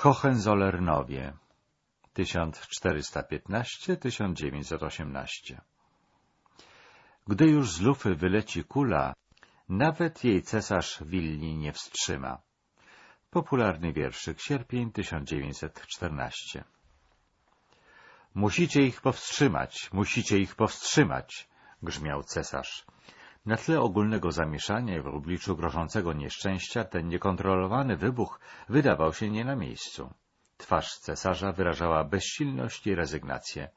Hohenzollernowie 1415-1918 Gdy już z lufy wyleci kula, nawet jej cesarz Willi nie wstrzyma. Popularny wierszyk, sierpień 1914 Musicie ich powstrzymać, musicie ich powstrzymać, grzmiał cesarz. Na tle ogólnego zamieszania i w obliczu grożącego nieszczęścia ten niekontrolowany wybuch wydawał się nie na miejscu. Twarz cesarza wyrażała bezsilność i rezygnację.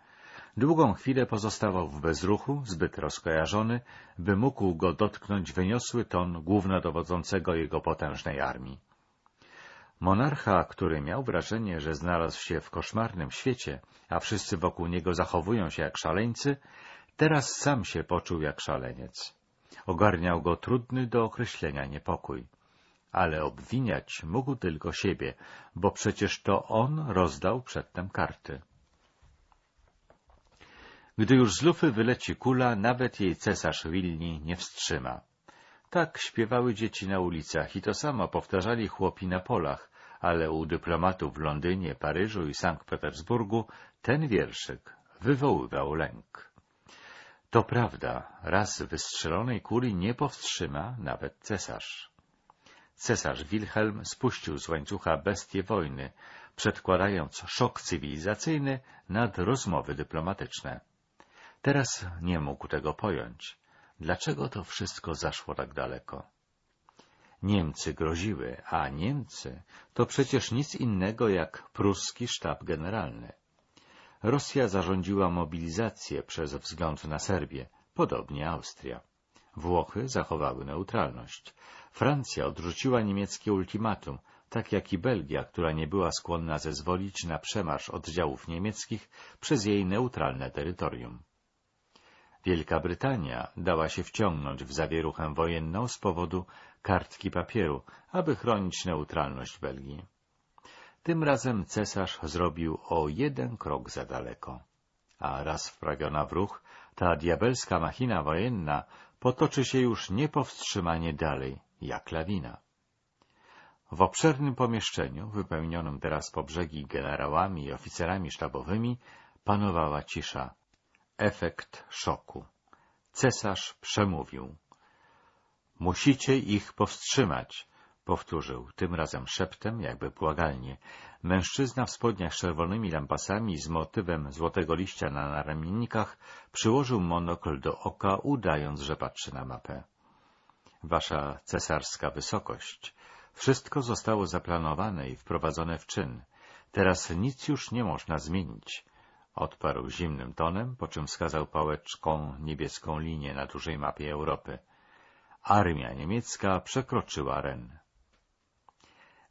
Długą chwilę pozostawał w bezruchu, zbyt rozkojarzony, by mógł go dotknąć wyniosły ton głównodowodzącego jego potężnej armii. Monarcha, który miał wrażenie, że znalazł się w koszmarnym świecie, a wszyscy wokół niego zachowują się jak szaleńcy, teraz sam się poczuł jak szaleniec. Ogarniał go trudny do określenia niepokój. Ale obwiniać mógł tylko siebie, bo przecież to on rozdał przedtem karty. Gdy już z lufy wyleci kula, nawet jej cesarz Wilni nie wstrzyma. Tak śpiewały dzieci na ulicach i to samo powtarzali chłopi na polach, ale u dyplomatów w Londynie, Paryżu i Sankt Petersburgu ten wierszyk wywoływał lęk. To prawda, raz wystrzelonej kuli nie powstrzyma nawet cesarz. Cesarz Wilhelm spuścił z łańcucha bestię wojny, przedkładając szok cywilizacyjny nad rozmowy dyplomatyczne. Teraz nie mógł tego pojąć. Dlaczego to wszystko zaszło tak daleko? Niemcy groziły, a Niemcy to przecież nic innego jak pruski sztab generalny. Rosja zarządziła mobilizację przez wzgląd na Serbię, podobnie Austria. Włochy zachowały neutralność. Francja odrzuciła niemieckie ultimatum, tak jak i Belgia, która nie była skłonna zezwolić na przemarsz oddziałów niemieckich przez jej neutralne terytorium. Wielka Brytania dała się wciągnąć w zawieruchę wojenną z powodu kartki papieru, aby chronić neutralność Belgii. Tym razem cesarz zrobił o jeden krok za daleko. A raz wprawiona w ruch, ta diabelska machina wojenna potoczy się już niepowstrzymanie dalej, jak lawina. W obszernym pomieszczeniu, wypełnionym teraz po brzegi generałami i oficerami sztabowymi, panowała cisza. Efekt szoku. Cesarz przemówił. Musicie ich powstrzymać, powtórzył, tym razem szeptem, jakby błagalnie. Mężczyzna w spodniach z czerwonymi lampasami z motywem złotego liścia na naramiennikach przyłożył monokl do oka, udając, że patrzy na mapę. Wasza cesarska wysokość, wszystko zostało zaplanowane i wprowadzone w czyn. Teraz nic już nie można zmienić. Odparł zimnym tonem, po czym wskazał pałeczką niebieską linię na dużej mapie Europy. Armia niemiecka przekroczyła Ren.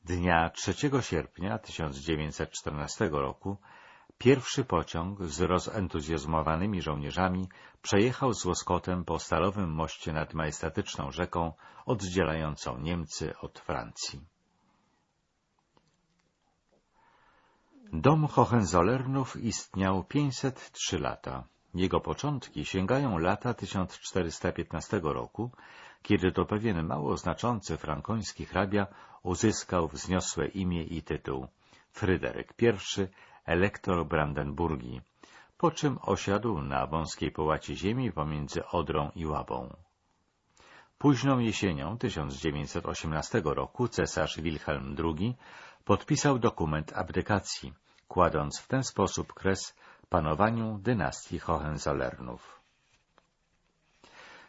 Dnia 3 sierpnia 1914 roku pierwszy pociąg z rozentuzjazmowanymi żołnierzami przejechał z łoskotem po stalowym moście nad majestatyczną rzeką oddzielającą Niemcy od Francji. Dom Hohenzollernów istniał 503 lata. Jego początki sięgają lata 1415 roku, kiedy to pewien mało znaczący frankoński hrabia uzyskał wzniosłe imię i tytuł Fryderyk I, elektor Brandenburgii, po czym osiadł na wąskiej połaci ziemi pomiędzy Odrą i Łabą. Późną jesienią 1918 roku cesarz Wilhelm II podpisał dokument abdykacji, kładąc w ten sposób kres panowaniu dynastii Hohenzollernów.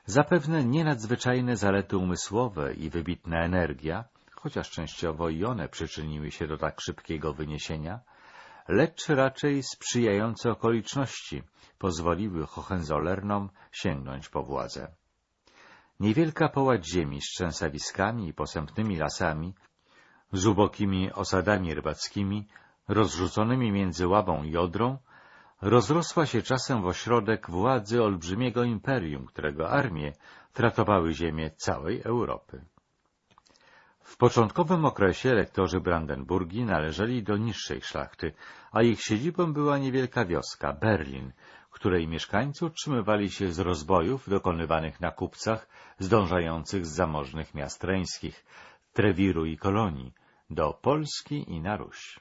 Zapewne nie nadzwyczajne zalety umysłowe i wybitna energia, chociaż częściowo i one przyczyniły się do tak szybkiego wyniesienia, lecz raczej sprzyjające okoliczności pozwoliły Hohenzollernom sięgnąć po władzę. Niewielka połać ziemi z trzęsawiskami i posępnymi lasami, z ubokimi osadami rybackimi, rozrzuconymi między Łabą i Odrą, rozrosła się czasem w ośrodek władzy olbrzymiego imperium, którego armie tratowały ziemię całej Europy. W początkowym okresie elektorzy Brandenburgii należeli do niższej szlachty, a ich siedzibą była niewielka wioska, Berlin, której mieszkańcy utrzymywali się z rozbojów dokonywanych na kupcach zdążających z zamożnych miast reńskich, Trewiru i Kolonii, do Polski i na Ruś.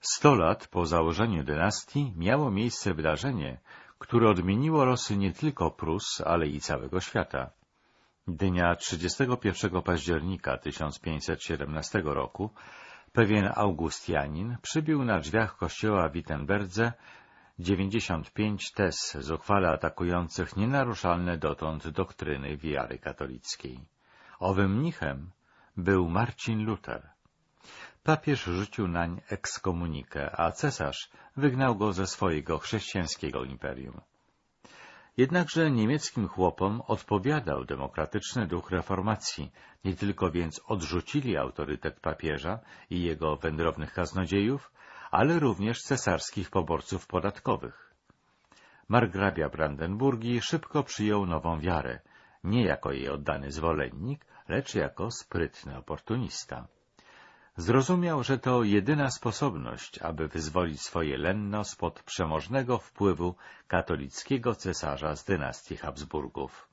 Sto lat po założeniu dynastii miało miejsce wydarzenie, które odmieniło losy nie tylko Prus, ale i całego świata. Dnia 31 października 1517 roku pewien Augustianin przybił na drzwiach kościoła Wittenberdze 95 tez zuchwale atakujących nienaruszalne dotąd doktryny wiary katolickiej. Owym mnichem był Marcin Luther. Papież rzucił nań ekskomunikę, a cesarz wygnał go ze swojego chrześcijańskiego imperium. Jednakże niemieckim chłopom odpowiadał demokratyczny duch reformacji, nie tylko więc odrzucili autorytet papieża i jego wędrownych kaznodziejów, ale również cesarskich poborców podatkowych. Margrabia Brandenburgii szybko przyjął nową wiarę, nie jako jej oddany zwolennik, lecz jako sprytny oportunista. Zrozumiał, że to jedyna sposobność, aby wyzwolić swoje lenno spod przemożnego wpływu katolickiego cesarza z dynastii Habsburgów.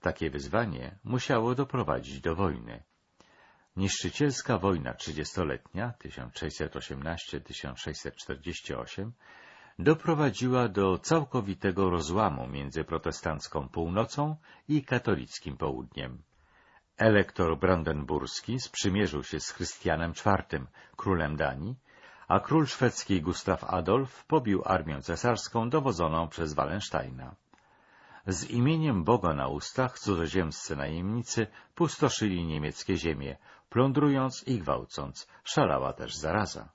Takie wyzwanie musiało doprowadzić do wojny. Niszczycielska wojna trzydziestoletnia 1618-1648 doprowadziła do całkowitego rozłamu między protestancką północą i katolickim południem. Elektor brandenburski sprzymierzył się z Chrystianem IV, królem Danii, a król szwedzki Gustav Adolf pobił armię cesarską dowodzoną przez Wallensteina. Z imieniem Boga na ustach cudzoziemscy najemnicy pustoszyli niemieckie ziemie, plądrując i gwałcąc, szalała też zaraza.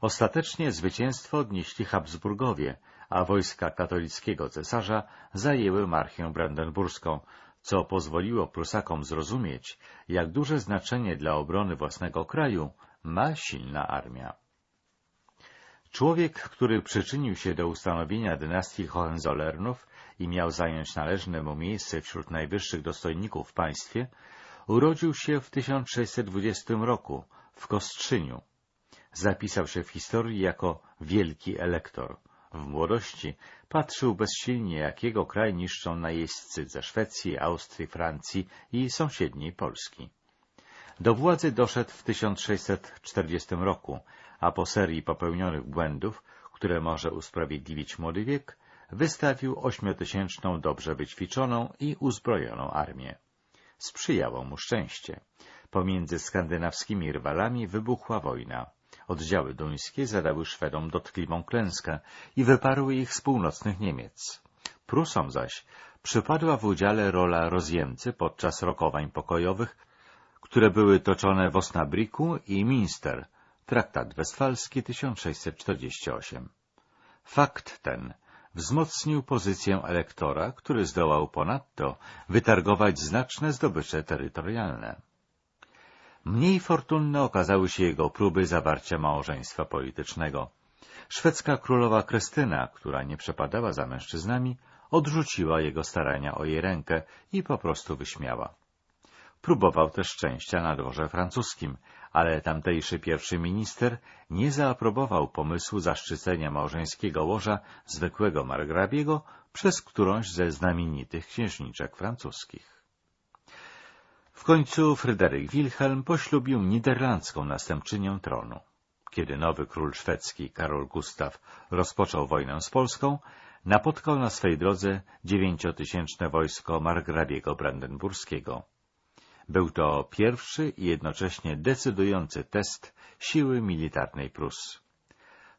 Ostatecznie zwycięstwo odnieśli Habsburgowie, a wojska katolickiego cesarza zajęły marchię brandenburską, co pozwoliło Prusakom zrozumieć, jak duże znaczenie dla obrony własnego kraju ma silna armia. Człowiek, który przyczynił się do ustanowienia dynastii Hohenzollernów i miał zająć należne mu miejsce wśród najwyższych dostojników w państwie, urodził się w 1620 roku w Kostrzyniu. Zapisał się w historii jako wielki elektor. W młodości patrzył bezsilnie, jakiego kraj niszczą najeźdźcy ze Szwecji, Austrii, Francji i sąsiedniej Polski. Do władzy doszedł w 1640 roku, a po serii popełnionych błędów, które może usprawiedliwić młody wiek, wystawił ośmiotysięczną, dobrze wyćwiczoną i uzbrojoną armię. Sprzyjało mu szczęście. Pomiędzy skandynawskimi rywalami wybuchła wojna. Oddziały duńskie zadały Szwedom dotkliwą klęskę i wyparły ich z północnych Niemiec. Prusom zaś przypadła w udziale rola rozjemcy podczas rokowań pokojowych, które były toczone w Osnabriku i Minster, traktat westfalski 1648. Fakt ten wzmocnił pozycję elektora, który zdołał ponadto wytargować znaczne zdobycze terytorialne. Mniej fortunne okazały się jego próby zawarcia małżeństwa politycznego. Szwedzka królowa Krystyna, która nie przepadała za mężczyznami, odrzuciła jego starania o jej rękę i po prostu wyśmiała. Próbował też szczęścia na dworze francuskim, ale tamtejszy pierwszy minister nie zaaprobował pomysłu zaszczycenia małżeńskiego łoża zwykłego margrabiego przez którąś ze znamienitych księżniczek francuskich. W końcu Fryderyk Wilhelm poślubił niderlandzką następczynię tronu. Kiedy nowy król szwedzki, Karol Gustaw, rozpoczął wojnę z Polską, napotkał na swej drodze dziewięciotysięczne wojsko margrabiego brandenburskiego. Był to pierwszy i jednocześnie decydujący test siły militarnej Prus.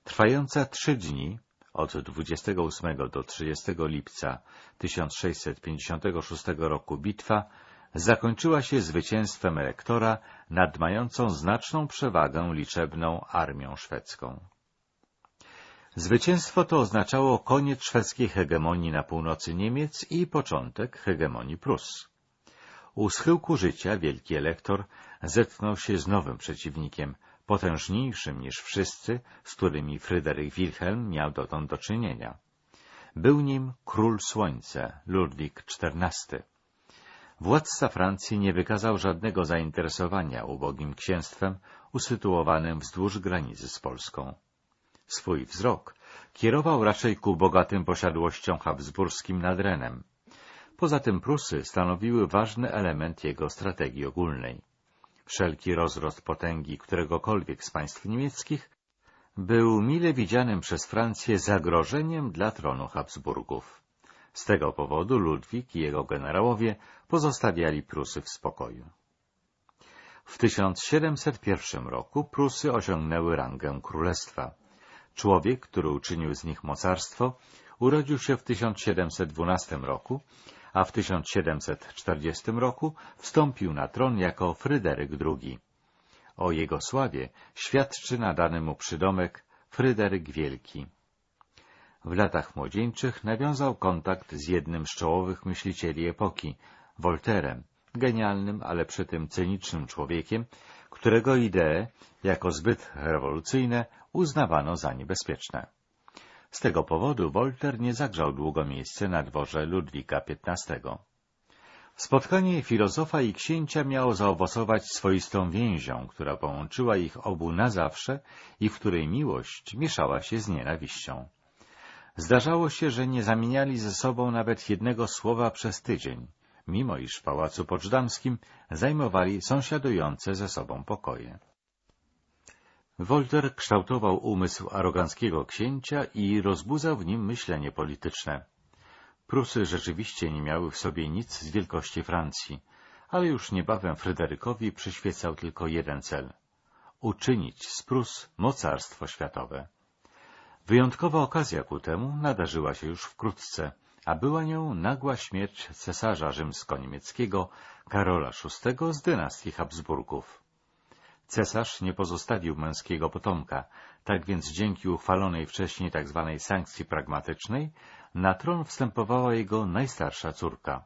Trwająca trzy dni, od 28 do 30 lipca 1656 roku bitwa zakończyła się zwycięstwem elektora nad mającą znaczną przewagę liczebną armią szwedzką. Zwycięstwo to oznaczało koniec szwedzkiej hegemonii na północy Niemiec i początek hegemonii Prus. U schyłku życia wielki elektor zetknął się z nowym przeciwnikiem, potężniejszym niż wszyscy, z którymi Fryderyk Wilhelm miał dotąd do czynienia. Był nim król słońca, Ludwik XIV. Władca Francji nie wykazał żadnego zainteresowania ubogim księstwem usytuowanym wzdłuż granicy z Polską. Swój wzrok kierował raczej ku bogatym posiadłościom habsburskim nad Renem. Poza tym Prusy stanowiły ważny element jego strategii ogólnej. Wszelki rozrost potęgi któregokolwiek z państw niemieckich był mile widzianym przez Francję zagrożeniem dla tronu Habsburgów. Z tego powodu Ludwik i jego generałowie pozostawiali Prusy w spokoju. W 1701 roku Prusy osiągnęły rangę królestwa. Człowiek, który uczynił z nich mocarstwo, urodził się w 1712 roku, a w 1740 roku wstąpił na tron jako Fryderyk II. O jego sławie świadczy nadany mu przydomek Fryderyk Wielki. W latach młodzieńczych nawiązał kontakt z jednym z czołowych myślicieli epoki, Volterem, genialnym, ale przy tym cynicznym człowiekiem, którego idee, jako zbyt rewolucyjne, uznawano za niebezpieczne. Z tego powodu Voltaire nie zagrzał długo miejsce na dworze Ludwika XV. Spotkanie filozofa i księcia miało zaowocować swoistą więzią, która połączyła ich obu na zawsze i w której miłość mieszała się z nienawiścią. Zdarzało się, że nie zamieniali ze sobą nawet jednego słowa przez tydzień, mimo iż w Pałacu Poczdamskim zajmowali sąsiadujące ze sobą pokoje. Wolter kształtował umysł aroganckiego księcia i rozbudzał w nim myślenie polityczne. Prusy rzeczywiście nie miały w sobie nic z wielkości Francji, ale już niebawem Fryderykowi przyświecał tylko jeden cel — uczynić z Prus mocarstwo światowe. Wyjątkowa okazja ku temu nadarzyła się już wkrótce, a była nią nagła śmierć cesarza rzymsko-niemieckiego Karola VI z dynastii Habsburgów. Cesarz nie pozostawił męskiego potomka, tak więc dzięki uchwalonej wcześniej tzw. Tak sankcji pragmatycznej na tron wstępowała jego najstarsza córka.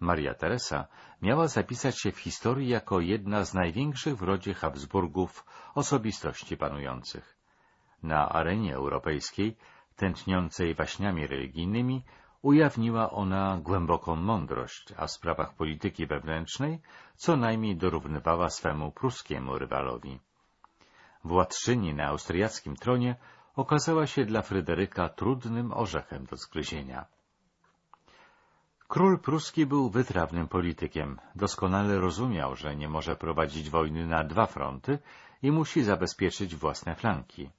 Maria Teresa miała zapisać się w historii jako jedna z największych w rodzie Habsburgów osobistości panujących. Na arenie europejskiej, tętniącej waśniami religijnymi, ujawniła ona głęboką mądrość, a w sprawach polityki wewnętrznej co najmniej dorównywała swemu pruskiemu rywalowi. Władczyni na austriackim tronie okazała się dla Fryderyka trudnym orzechem do zgryzienia. Król pruski był wytrawnym politykiem, doskonale rozumiał, że nie może prowadzić wojny na dwa fronty i musi zabezpieczyć własne flanki.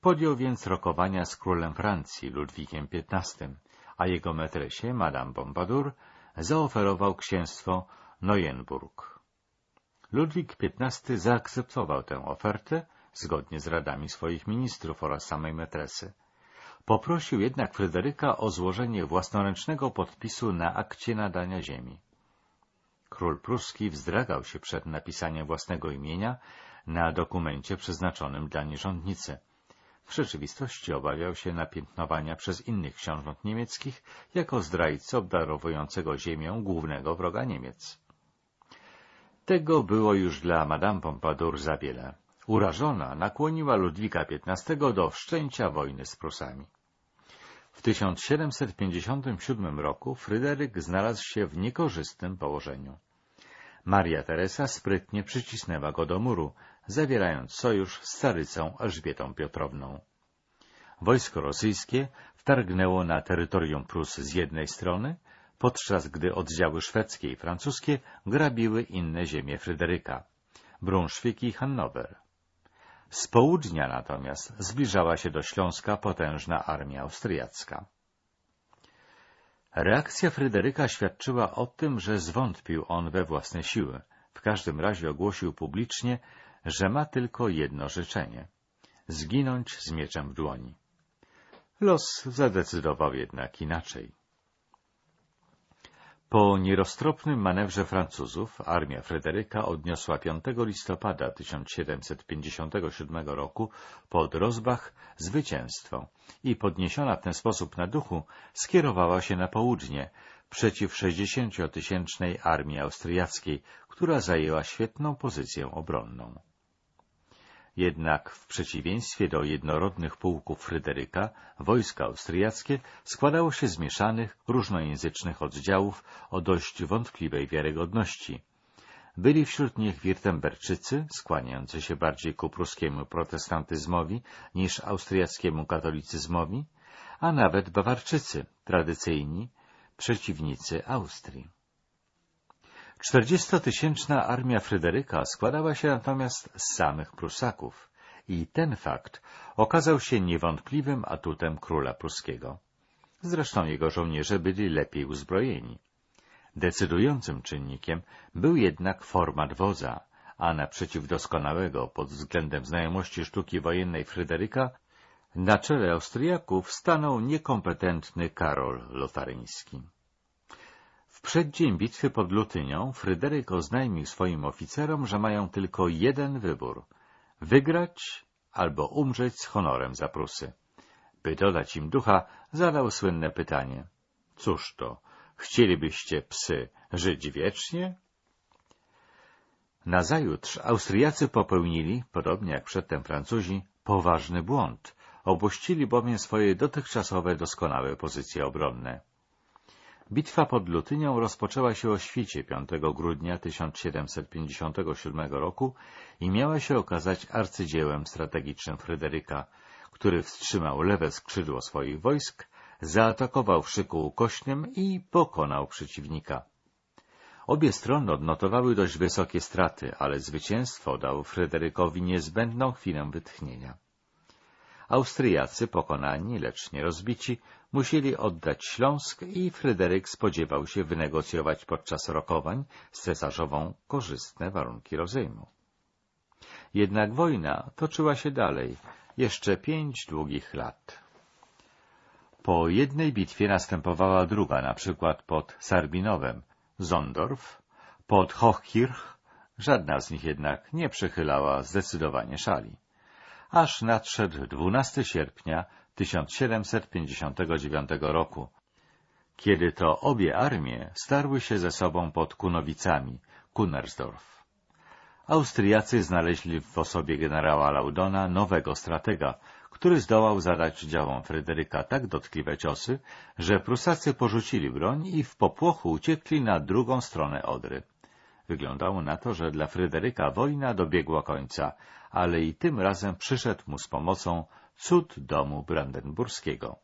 Podjął więc rokowania z królem Francji, Ludwikiem XV, a jego metresie, Madame Pompadour, zaoferował księstwo Neuenburg. Ludwik XV zaakceptował tę ofertę, zgodnie z radami swoich ministrów oraz samej metresy. Poprosił jednak Fryderyka o złożenie własnoręcznego podpisu na akcie nadania ziemi. Król pruski wzdragał się przed napisaniem własnego imienia na dokumencie przeznaczonym dla nierządnicy. W rzeczywistości obawiał się napiętnowania przez innych książąt niemieckich jako zdrajcy obdarowującego ziemią głównego wroga Niemiec. Tego było już dla Madame Pompadour za wiele. Urażona nakłoniła Ludwika XV do wszczęcia wojny z Prusami. W 1757 roku Fryderyk znalazł się w niekorzystnym położeniu. Maria Teresa sprytnie przycisnęła go do muru, zawierając sojusz z carycą Elżbietą Piotrowną. Wojsko rosyjskie wtargnęło na terytorium Prus z jednej strony, podczas gdy oddziały szwedzkie i francuskie grabiły inne ziemie Fryderyka, Brunszwik i Hannower. Z południa natomiast zbliżała się do Śląska potężna armia austriacka. Reakcja Fryderyka świadczyła o tym, że zwątpił on we własne siły. W każdym razie ogłosił publicznie, że ma tylko jedno życzenie — zginąć z mieczem w dłoni. Los zadecydował jednak inaczej. Po nieroztropnym manewrze Francuzów armia Fryderyka odniosła 5 listopada 1757 roku pod Rozbach zwycięstwo i podniesiona w ten sposób na duchu skierowała się na południe przeciw 60-tysięcznej armii austriackiej, która zajęła świetną pozycję obronną. Jednak w przeciwieństwie do jednorodnych pułków Fryderyka, wojska austriackie składało się z mieszanych, różnojęzycznych oddziałów o dość wątpliwej wiarygodności. Byli wśród nich Wirtemberczycy, skłaniający się bardziej ku pruskiemu protestantyzmowi niż austriackiemu katolicyzmowi, a nawet Bawarczycy, tradycyjni przeciwnicy Austrii. Czterdziestotysięczna armia Fryderyka składała się natomiast z samych Prusaków i ten fakt okazał się niewątpliwym atutem króla pruskiego. Zresztą jego żołnierze byli lepiej uzbrojeni. Decydującym czynnikiem był jednak format wodza, a naprzeciw doskonałego pod względem znajomości sztuki wojennej Fryderyka na czele Austriaków stanął niekompetentny Karol Lotaryński. W przeddzień bitwy pod Lutynią Fryderyk oznajmił swoim oficerom, że mają tylko jeden wybór — wygrać albo umrzeć z honorem za Prusy. By dodać im ducha, zadał słynne pytanie. Cóż to, chcielibyście, psy, żyć wiecznie? Nazajutrz Austriacy popełnili, podobnie jak przedtem Francuzi, poważny błąd. Opuścili bowiem swoje dotychczasowe doskonałe pozycje obronne. Bitwa pod Lutynią rozpoczęła się o świcie 5 grudnia 1757 roku i miała się okazać arcydziełem strategicznym Fryderyka, który wstrzymał lewe skrzydło swoich wojsk, zaatakował w szyku ukośnym i pokonał przeciwnika. Obie strony odnotowały dość wysokie straty, ale zwycięstwo dało Fryderykowi niezbędną chwilę wytchnienia. Austriacy, pokonani, lecz nie rozbici, musieli oddać Śląsk i Fryderyk spodziewał się wynegocjować podczas rokowań z cesarzową korzystne warunki rozejmu. Jednak wojna toczyła się dalej, jeszcze pięć długich lat. Po jednej bitwie następowała druga, na przykład pod Sarbinowem, Zondorf, pod Hochkirch, żadna z nich jednak nie przychylała zdecydowanie szali. Aż nadszedł 12 sierpnia 1759 roku, kiedy to obie armie starły się ze sobą pod Kunowicami, Kunnersdorf. Austriacy znaleźli w osobie generała Laudona nowego stratega, który zdołał zadać działom Fryderyka tak dotkliwe ciosy, że Prusacy porzucili broń i w popłochu uciekli na drugą stronę Odry. Wyglądało na to, że dla Fryderyka wojna dobiegła końca, ale i tym razem przyszedł mu z pomocą cud domu brandenburskiego.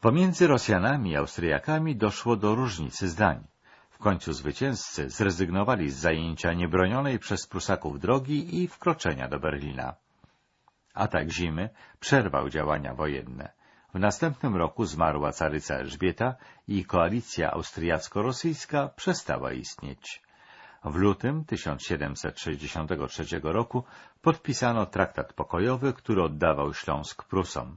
Pomiędzy Rosjanami i Austriakami doszło do różnicy zdań. W końcu zwycięzcy zrezygnowali z zajęcia niebronionej przez Prusaków drogi i wkroczenia do Berlina. Atak zimy przerwał działania wojenne. W następnym roku zmarła caryca Elżbieta i koalicja austriacko-rosyjska przestała istnieć. W lutym 1763 roku podpisano traktat pokojowy, który oddawał Śląsk Prusom.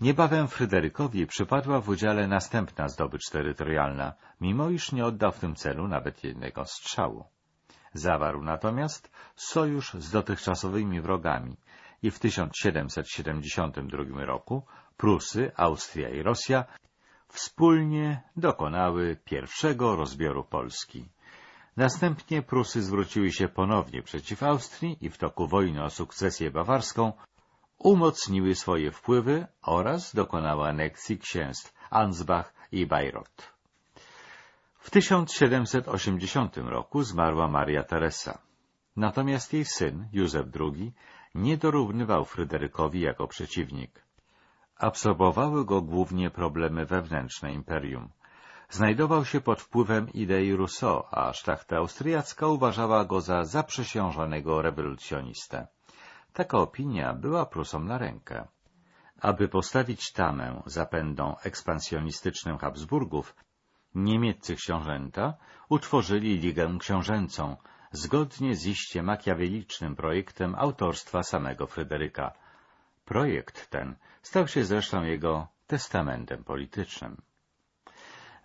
Niebawem Fryderykowi przypadła w udziale następna zdobycz terytorialna, mimo iż nie oddał w tym celu nawet jednego strzału. Zawarł natomiast sojusz z dotychczasowymi wrogami i w 1772 roku Prusy, Austria i Rosja wspólnie dokonały pierwszego rozbioru Polski. Następnie Prusy zwróciły się ponownie przeciw Austrii i w toku wojny o sukcesję bawarską umocniły swoje wpływy oraz dokonały aneksji księstw Ansbach i Bayreuth. W 1780 roku zmarła Maria Teresa. Natomiast jej syn, Józef II, nie dorównywał Fryderykowi jako przeciwnik. Absorbowały go głównie problemy wewnętrzne imperium. Znajdował się pod wpływem idei Rousseau, a szlachta austriacka uważała go za zaprzysiężonego rewolucjonistę. Taka opinia była Prusom na rękę. Aby postawić tamę zapędom ekspansjonistycznym Habsburgów, niemieccy książęta utworzyli Ligę Książęcą, zgodnie z iście makiawelicznym projektem autorstwa samego Fryderyka. Projekt ten stał się zresztą jego testamentem politycznym.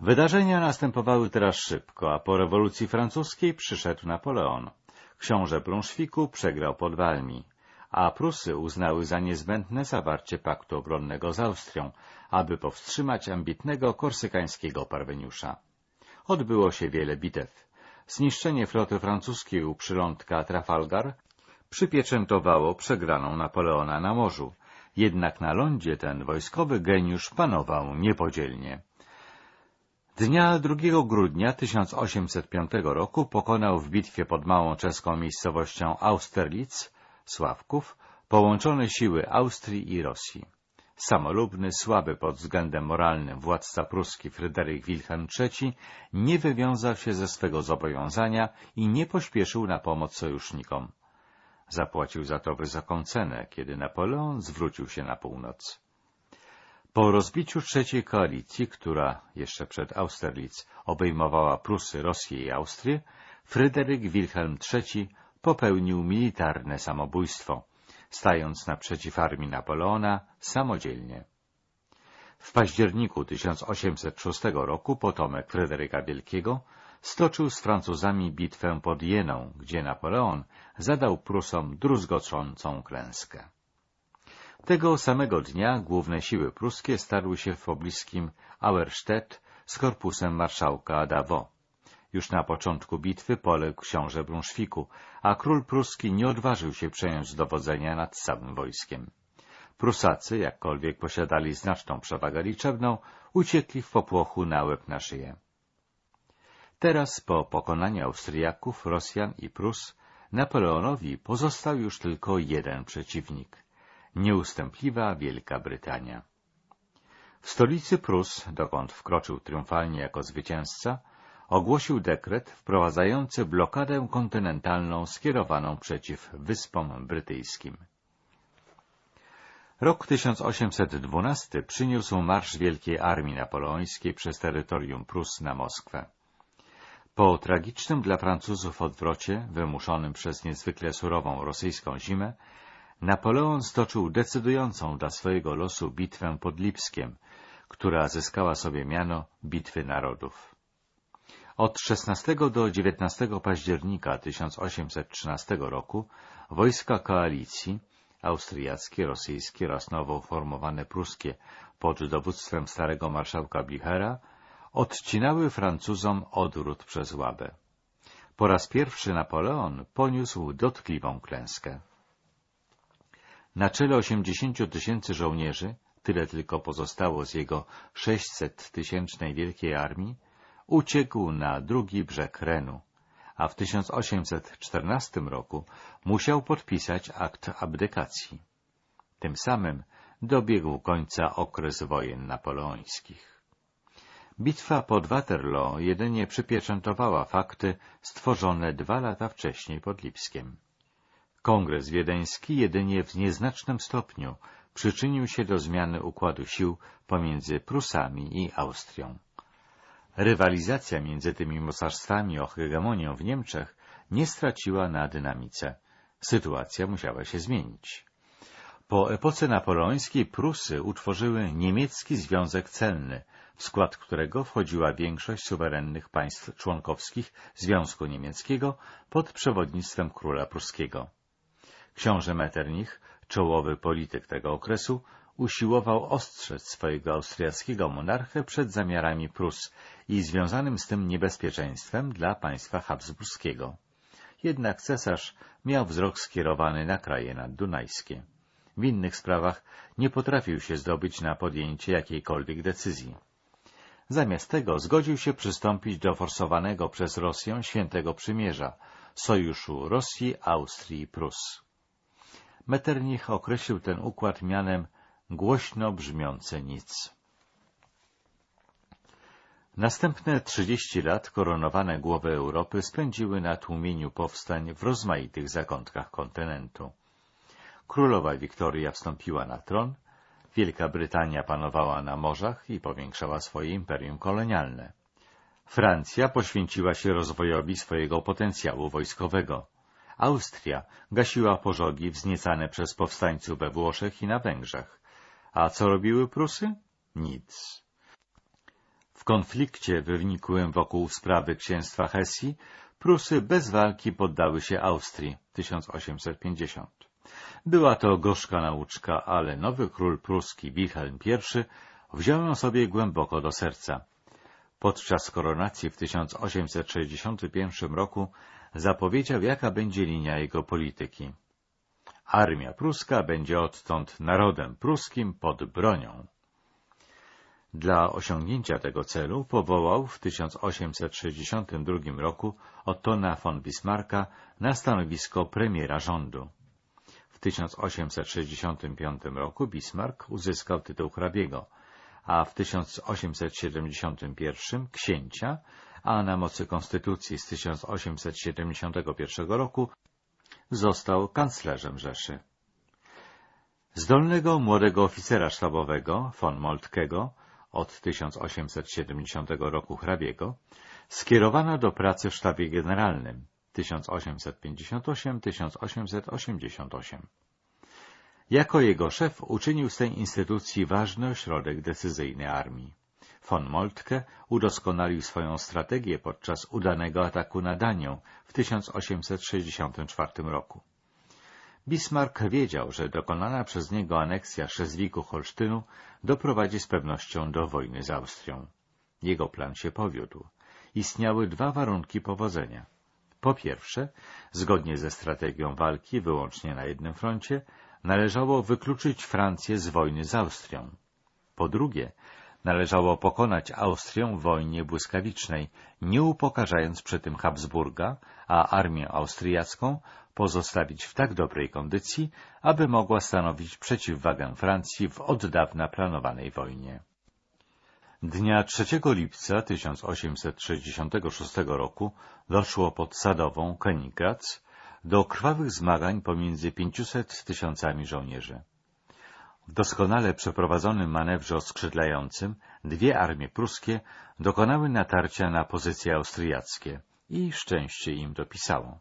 Wydarzenia następowały teraz szybko, a po rewolucji francuskiej przyszedł Napoleon. Książę Brunszwiku przegrał pod Walmi, a Prusy uznały za niezbędne zawarcie paktu obronnego z Austrią, aby powstrzymać ambitnego korsykańskiego parweniusza. Odbyło się wiele bitew. Zniszczenie floty francuskiej u przylądka Trafalgar przypieczętowało przegraną Napoleona na morzu, jednak na lądzie ten wojskowy geniusz panował niepodzielnie. Dnia 2 grudnia 1805 roku pokonał w bitwie pod małą czeską miejscowością Austerlitz, Sławków, połączone siły Austrii i Rosji. Samolubny, słaby pod względem moralnym władca pruski Fryderyk Wilhelm III nie wywiązał się ze swego zobowiązania i nie pośpieszył na pomoc sojusznikom. Zapłacił za to wysoką cenę, kiedy Napoleon zwrócił się na północ. Po rozbiciu trzeciej koalicji, która jeszcze przed Austerlitz obejmowała Prusy, Rosję i Austrię, Fryderyk Wilhelm III popełnił militarne samobójstwo, stając naprzeciw armii Napoleona samodzielnie. W październiku 1806 roku potomek Fryderyka Wielkiego stoczył z Francuzami bitwę pod Jeną, gdzie Napoleon zadał Prusom druzgoczącą klęskę. Tego samego dnia główne siły pruskie starły się w pobliskim Auerstedt z korpusem marszałka Davo. Już na początku bitwy poległ książę Brunszwiku, a król pruski nie odważył się przejąć dowodzenia nad całym wojskiem. Prusacy, jakkolwiek posiadali znaczną przewagę liczebną, uciekli w popłochu na łeb na szyję. Teraz, po pokonaniu Austriaków, Rosjan i Prus, Napoleonowi pozostał już tylko jeden przeciwnik — nieustępliwa Wielka Brytania. W stolicy Prus, dokąd wkroczył triumfalnie jako zwycięzca, ogłosił dekret wprowadzający blokadę kontynentalną skierowaną przeciw Wyspom Brytyjskim. Rok 1812 przyniósł marsz Wielkiej Armii Napoleońskiej przez terytorium Prus na Moskwę. Po tragicznym dla Francuzów odwrocie, wymuszonym przez niezwykle surową rosyjską zimę, Napoleon stoczył decydującą dla swojego losu bitwę pod Lipskiem, która zyskała sobie miano Bitwy Narodów. Od 16 do 19 października 1813 roku wojska koalicji austriackie, rosyjskie oraz nowo formowane pruskie pod dowództwem starego marszałka Blichera odcinały Francuzom odwrót przez Łabę. Po raz pierwszy Napoleon poniósł dotkliwą klęskę. Na czele 80 tysięcy żołnierzy, tyle tylko pozostało z jego 600 tysięcznej wielkiej armii, uciekł na drugi brzeg Renu, a w 1814 roku musiał podpisać akt abdykacji. Tym samym dobiegł końca okres wojen napoleońskich. Bitwa pod Waterloo jedynie przypieczętowała fakty stworzone dwa lata wcześniej pod Lipskiem. Kongres wiedeński jedynie w nieznacznym stopniu przyczynił się do zmiany układu sił pomiędzy Prusami i Austrią. Rywalizacja między tymi mocarstwami o hegemonię w Niemczech nie straciła na dynamice. Sytuacja musiała się zmienić. Po epoce napoleońskiej Prusy utworzyły niemiecki Związek Celny, w skład którego wchodziła większość suwerennych państw członkowskich Związku Niemieckiego pod przewodnictwem króla pruskiego. Książę Metternich, czołowy polityk tego okresu, usiłował ostrzec swojego austriackiego monarchę przed zamiarami Prus i związanym z tym niebezpieczeństwem dla państwa habsburskiego. Jednak cesarz miał wzrok skierowany na kraje naddunajskie. W innych sprawach nie potrafił się zdobyć na podjęcie jakiejkolwiek decyzji. Zamiast tego zgodził się przystąpić do forsowanego przez Rosję Świętego Przymierza, sojuszu Rosji, Austrii i Prus. Metternich określił ten układ mianem głośno brzmiące nic. Następne trzydzieści lat koronowane głowy Europy spędziły na tłumieniu powstań w rozmaitych zakątkach kontynentu. Królowa Wiktoria wstąpiła na tron, Wielka Brytania panowała na morzach i powiększała swoje imperium kolonialne. Francja poświęciła się rozwojowi swojego potencjału wojskowego. Austria gasiła pożogi wzniecane przez powstańców we Włoszech i na Węgrzech. A co robiły Prusy? Nic. W konflikcie wynikłym wokół sprawy księstwa Hesji Prusy bez walki poddały się Austrii 1850. Była to gorzka nauczka, ale nowy król pruski Wilhelm I wziął ją sobie głęboko do serca. Podczas koronacji w 1861 roku zapowiedział, jaka będzie linia jego polityki. Armia pruska będzie odtąd narodem pruskim pod bronią. Dla osiągnięcia tego celu powołał w 1862 roku Ottona von Bismarcka na stanowisko premiera rządu. W 1865 roku Bismarck uzyskał tytuł hrabiego, a w 1871 księcia, a na mocy konstytucji z 1871 roku został kanclerzem Rzeszy. Zdolnego młodego oficera sztabowego von Moltkego od 1870 roku hrabiego skierowano do pracy w sztabie generalnym 1858-1888. Jako jego szef uczynił z tej instytucji ważny ośrodek decyzyjny armii. Von Moltke udoskonalił swoją strategię podczas udanego ataku na Danię w 1864 roku. Bismarck wiedział, że dokonana przez niego aneksja Szezwiku-Holsztynu doprowadzi z pewnością do wojny z Austrią. Jego plan się powiódł. Istniały dwa warunki powodzenia. Po pierwsze, zgodnie ze strategią walki wyłącznie na jednym froncie, należało wykluczyć Francję z wojny z Austrią. Po drugie, należało pokonać Austrię w wojnie błyskawicznej, nie upokarzając przy tym Habsburga, a armię austriacką pozostawić w tak dobrej kondycji, aby mogła stanowić przeciwwagę Francji w od dawna planowanej wojnie. Dnia 3 lipca 1866 roku doszło pod Sadową, Königgrätz, do krwawych zmagań pomiędzy 500 tysiącami żołnierzy. W doskonale przeprowadzonym manewrze oskrzydlającym dwie armie pruskie dokonały natarcia na pozycje austriackie i szczęście im dopisało.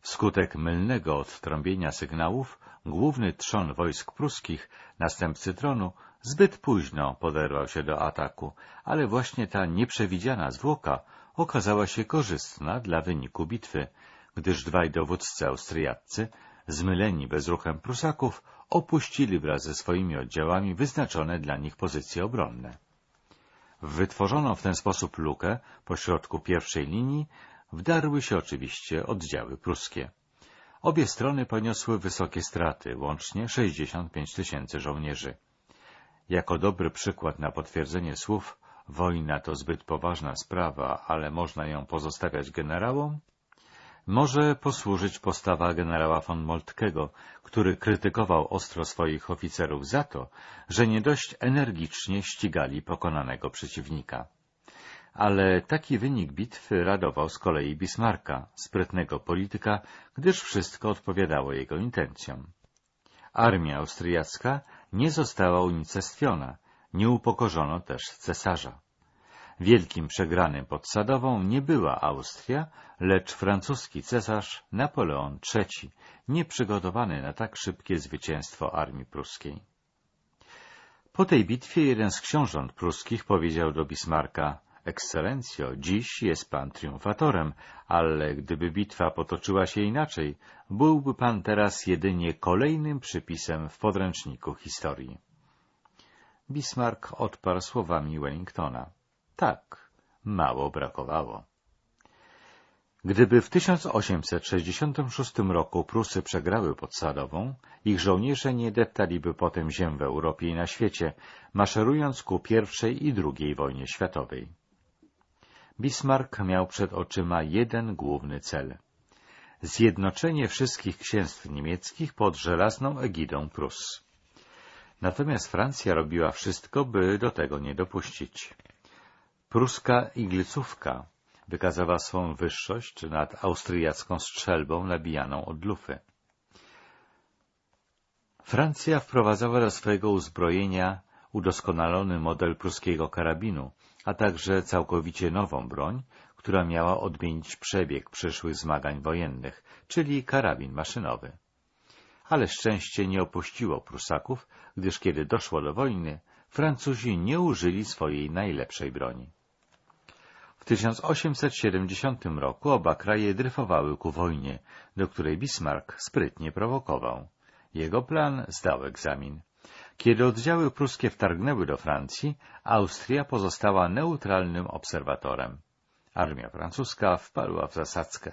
Wskutek mylnego odtrąbienia sygnałów główny trzon wojsk pruskich, następcy tronu, zbyt późno poderwał się do ataku, ale właśnie ta nieprzewidziana zwłoka okazała się korzystna dla wyniku bitwy, gdyż dwaj dowódcy austriaccy, zmyleni bezruchem Prusaków, opuścili wraz ze swoimi oddziałami wyznaczone dla nich pozycje obronne. W wytworzoną w ten sposób lukę pośrodku pierwszej linii wdarły się oczywiście oddziały pruskie. Obie strony poniosły wysokie straty, łącznie 65 tysięcy żołnierzy. Jako dobry przykład na potwierdzenie słów wojna to zbyt poważna sprawa, ale można ją pozostawiać generałom, może posłużyć postawa generała von Moltkego, który krytykował ostro swoich oficerów za to, że nie dość energicznie ścigali pokonanego przeciwnika. Ale taki wynik bitwy radował z kolei Bismarcka, sprytnego polityka, gdyż wszystko odpowiadało jego intencjom. Armia austriacka nie została unicestwiona, nie upokorzono też cesarza. Wielkim przegranym pod Sadową nie była Austria, lecz francuski cesarz Napoleon III, nieprzygotowany na tak szybkie zwycięstwo armii pruskiej. Po tej bitwie jeden z książąt pruskich powiedział do Bismarcka Ekscelencjo, dziś jest pan triumfatorem, ale gdyby bitwa potoczyła się inaczej, byłby pan teraz jedynie kolejnym przypisem w podręczniku historii. Bismarck odparł słowami Wellingtona. Tak, mało brakowało. Gdyby w 1866 roku Prusy przegrały pod Sadową, ich żołnierze nie deptaliby potem ziem w Europie i na świecie, maszerując ku pierwszej i drugiej wojnie światowej. Bismarck miał przed oczyma jeden główny cel — zjednoczenie wszystkich księstw niemieckich pod żelazną egidą Prus. Natomiast Francja robiła wszystko, by do tego nie dopuścić. Pruska iglicówka wykazała swą wyższość nad austriacką strzelbą nabijaną od lufy. Francja wprowadzała do swojego uzbrojenia udoskonalony model pruskiego karabinu, a także całkowicie nową broń, która miała odmienić przebieg przyszłych zmagań wojennych, czyli karabin maszynowy. Ale szczęście nie opuściło Prusaków, gdyż kiedy doszło do wojny, Francuzi nie użyli swojej najlepszej broni. W 1870 roku oba kraje dryfowały ku wojnie, do której Bismarck sprytnie prowokował. Jego plan zdał egzamin. Kiedy oddziały pruskie wtargnęły do Francji, Austria pozostała neutralnym obserwatorem. Armia francuska wpadła w zasadzkę.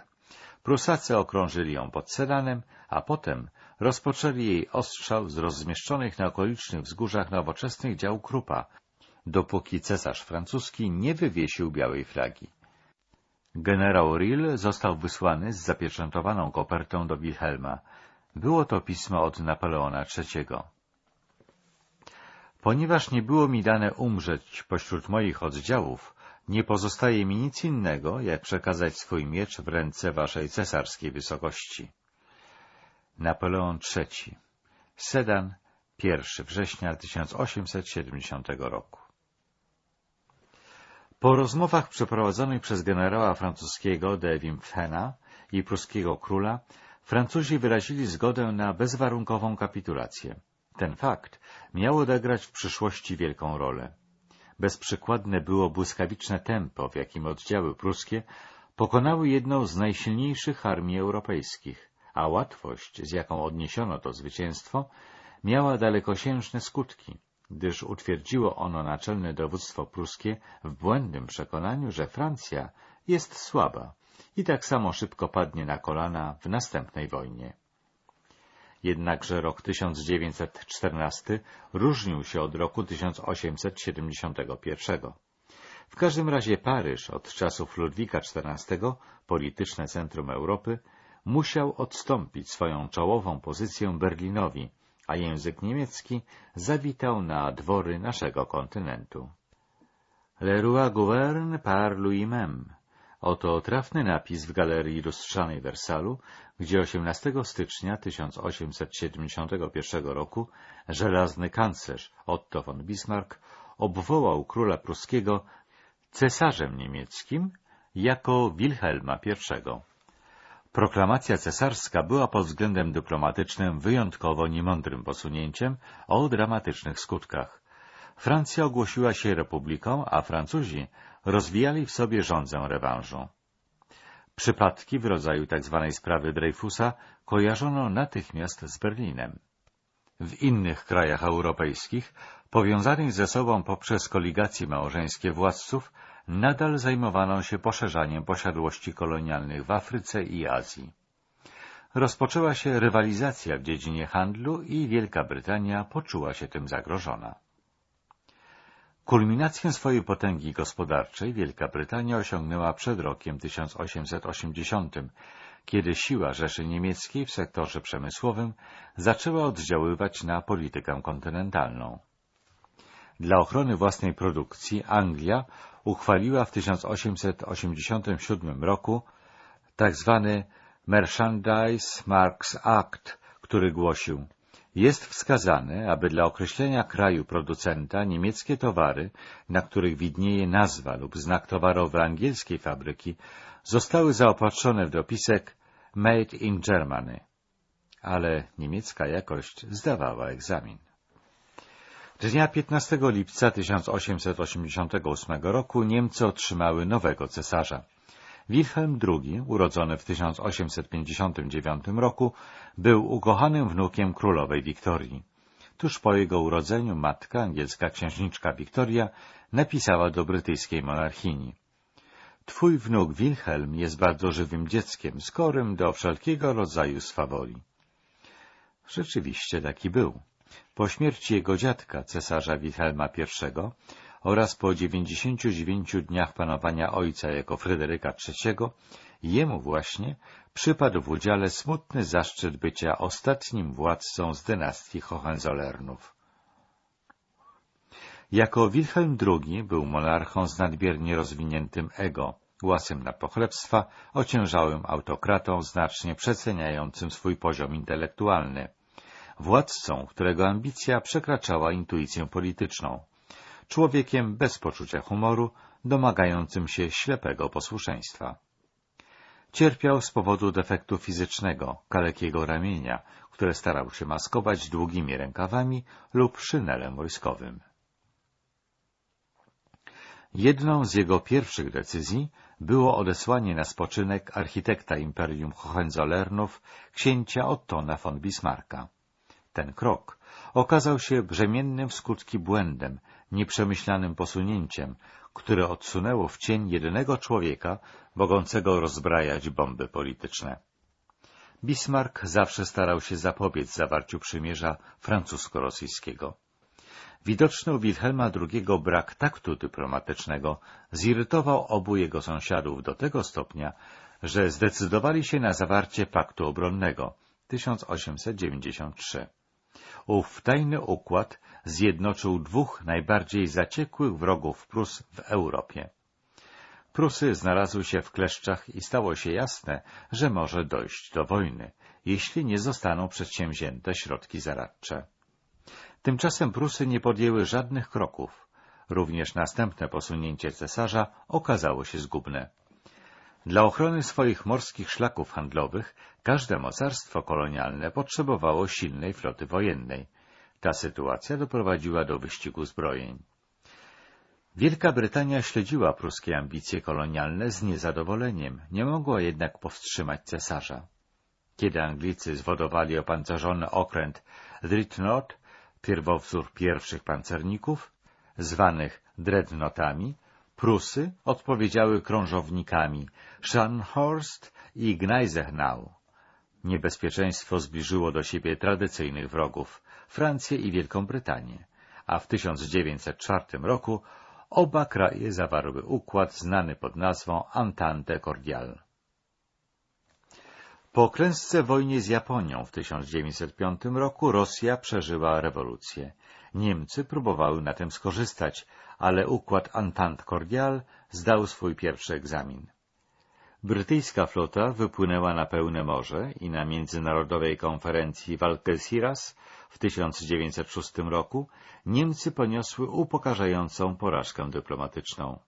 Prusacy okrążyli ją pod Sedanem, a potem rozpoczęli jej ostrzał z rozmieszczonych na okolicznych wzgórzach nowoczesnych dział Krupa, dopóki cesarz francuski nie wywiesił białej flagi. Generał Rill został wysłany z zapieczętowaną kopertą do Wilhelma. Było to pismo od Napoleona III. Ponieważ nie było mi dane umrzeć pośród moich oddziałów, nie pozostaje mi nic innego, jak przekazać swój miecz w ręce waszej cesarskiej wysokości. Napoleon III. Sedan 1 września 1870 roku. Po rozmowach przeprowadzonych przez generała francuskiego de Wimpfena i pruskiego króla, Francuzi wyrazili zgodę na bezwarunkową kapitulację. Ten fakt miał odegrać w przyszłości wielką rolę. Bezprzykładne było błyskawiczne tempo, w jakim oddziały pruskie pokonały jedną z najsilniejszych armii europejskich, a łatwość, z jaką odniesiono to zwycięstwo, miała dalekosiężne skutki, gdyż utwierdziło ono naczelne dowództwo pruskie w błędnym przekonaniu, że Francja jest słaba i tak samo szybko padnie na kolana w następnej wojnie. Jednakże rok 1914 różnił się od roku 1871. W każdym razie Paryż od czasów Ludwika XIV, polityczne centrum Europy, musiał odstąpić swoją czołową pozycję Berlinowi, a język niemiecki zawitał na dwory naszego kontynentu. Le roi gouverne par lui-même. Oto trafny napis w galerii lustrzanej Wersalu, gdzie 18 stycznia 1871 roku żelazny kanclerz Otto von Bismarck obwołał króla pruskiego cesarzem niemieckim jako Wilhelma I. Proklamacja cesarska była pod względem dyplomatycznym wyjątkowo niemądrym posunięciem o dramatycznych skutkach. Francja ogłosiła się republiką, a Francuzi rozwijali w sobie żądzę rewanżu. Przypadki w rodzaju tzw. Tak sprawy Dreyfusa kojarzono natychmiast z Berlinem. W innych krajach europejskich, powiązanych ze sobą poprzez koligacje małżeńskie władców, nadal zajmowano się poszerzaniem posiadłości kolonialnych w Afryce i Azji. Rozpoczęła się rywalizacja w dziedzinie handlu i Wielka Brytania poczuła się tym zagrożona. Kulminację swojej potęgi gospodarczej Wielka Brytania osiągnęła przed rokiem 1880, kiedy siła Rzeszy Niemieckiej w sektorze przemysłowym zaczęła oddziaływać na politykę kontynentalną. Dla ochrony własnej produkcji Anglia uchwaliła w 1887 roku tzw. Tak Merchandise Marks Act, który głosił jest wskazane, aby dla określenia kraju producenta niemieckie towary, na których widnieje nazwa lub znak towarowy angielskiej fabryki, zostały zaopatrzone w dopisek Made in Germany. Ale niemiecka jakość zdawała egzamin. Dnia 15 lipca 1888 roku Niemcy otrzymały nowego cesarza. Wilhelm II, urodzony w 1859 roku, był ukochanym wnukiem królowej Wiktorii. Tuż po jego urodzeniu matka, angielska księżniczka Wiktoria, napisała do brytyjskiej monarchini. Twój wnuk Wilhelm jest bardzo żywym dzieckiem, skorym do wszelkiego rodzaju swawoli. Rzeczywiście taki był. Po śmierci jego dziadka, cesarza Wilhelma I, oraz po 99 dniach panowania ojca jako Fryderyka III, jemu właśnie przypadł w udziale smutny zaszczyt bycia ostatnim władcą z dynastii Hohenzollernów. Jako Wilhelm II był monarchą z nadmiernie rozwiniętym ego, łasym na pochlebstwa, ociężałym autokratą znacznie przeceniającym swój poziom intelektualny, władcą, którego ambicja przekraczała intuicję polityczną, człowiekiem bez poczucia humoru, domagającym się ślepego posłuszeństwa. Cierpiał z powodu defektu fizycznego, kalekiego ramienia, które starał się maskować długimi rękawami lub szynelem wojskowym. Jedną z jego pierwszych decyzji było odesłanie na spoczynek architekta Imperium Hohenzollernów, księcia Ottona von Bismarcka. Ten krok okazał się brzemiennym w skutki błędem, nieprzemyślanym posunięciem, które odsunęło w cień jedynego człowieka mogącego rozbrajać bomby polityczne. Bismarck zawsze starał się zapobiec zawarciu przymierza francusko-rosyjskiego. Widoczny u Wilhelma II brak taktu dyplomatycznego zirytował obu jego sąsiadów do tego stopnia, że zdecydowali się na zawarcie paktu obronnego 1893. Ów tajny układ zjednoczył dwóch najbardziej zaciekłych wrogów Prus w Europie. Prusy znalazły się w kleszczach i stało się jasne, że może dojść do wojny jeśli nie zostaną przedsięwzięte środki zaradcze. Tymczasem Prusy nie podjęły żadnych kroków. Również następne posunięcie cesarza okazało się zgubne. Dla ochrony swoich morskich szlaków handlowych każde mocarstwo kolonialne potrzebowało silnej floty wojennej. Ta sytuacja doprowadziła do wyścigu zbrojeń. Wielka Brytania śledziła pruskie ambicje kolonialne z niezadowoleniem, nie mogła jednak powstrzymać cesarza. Kiedy Anglicy zwodowali opancerzony okręt Dreadnought, pierwowzór pierwszych pancerników, zwanych dreadnoughtami, Prusy odpowiedziały krążownikami Scharnhorst i Gneisenau. Niebezpieczeństwo zbliżyło do siebie tradycyjnych wrogów, Francję i Wielką Brytanię, a w 1904 roku oba kraje zawarły układ znany pod nazwą Entente Cordiale. Po klęsce wojnie z Japonią w 1905 roku Rosja przeżyła rewolucję. Niemcy próbowały na tym skorzystać, ale układ Entente Cordiale zdał swój pierwszy egzamin. Brytyjska flota wypłynęła na pełne morze i na międzynarodowej konferencji w Algeciras w 1906 roku Niemcy poniosły upokarzającą porażkę dyplomatyczną.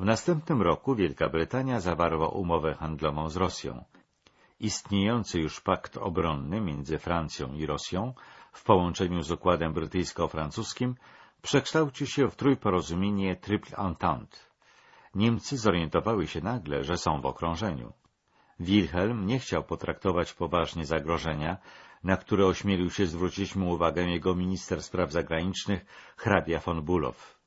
W następnym roku Wielka Brytania zawarła umowę handlową z Rosją. Istniejący już pakt obronny między Francją i Rosją w połączeniu z układem brytyjsko-francuskim przekształcił się w trójporozumienie Triple Entente. Niemcy zorientowały się nagle, że są w okrążeniu. Wilhelm nie chciał potraktować poważnie zagrożenia, na które ośmielił się zwrócić mu uwagę jego minister spraw zagranicznych, hrabia von Bulow.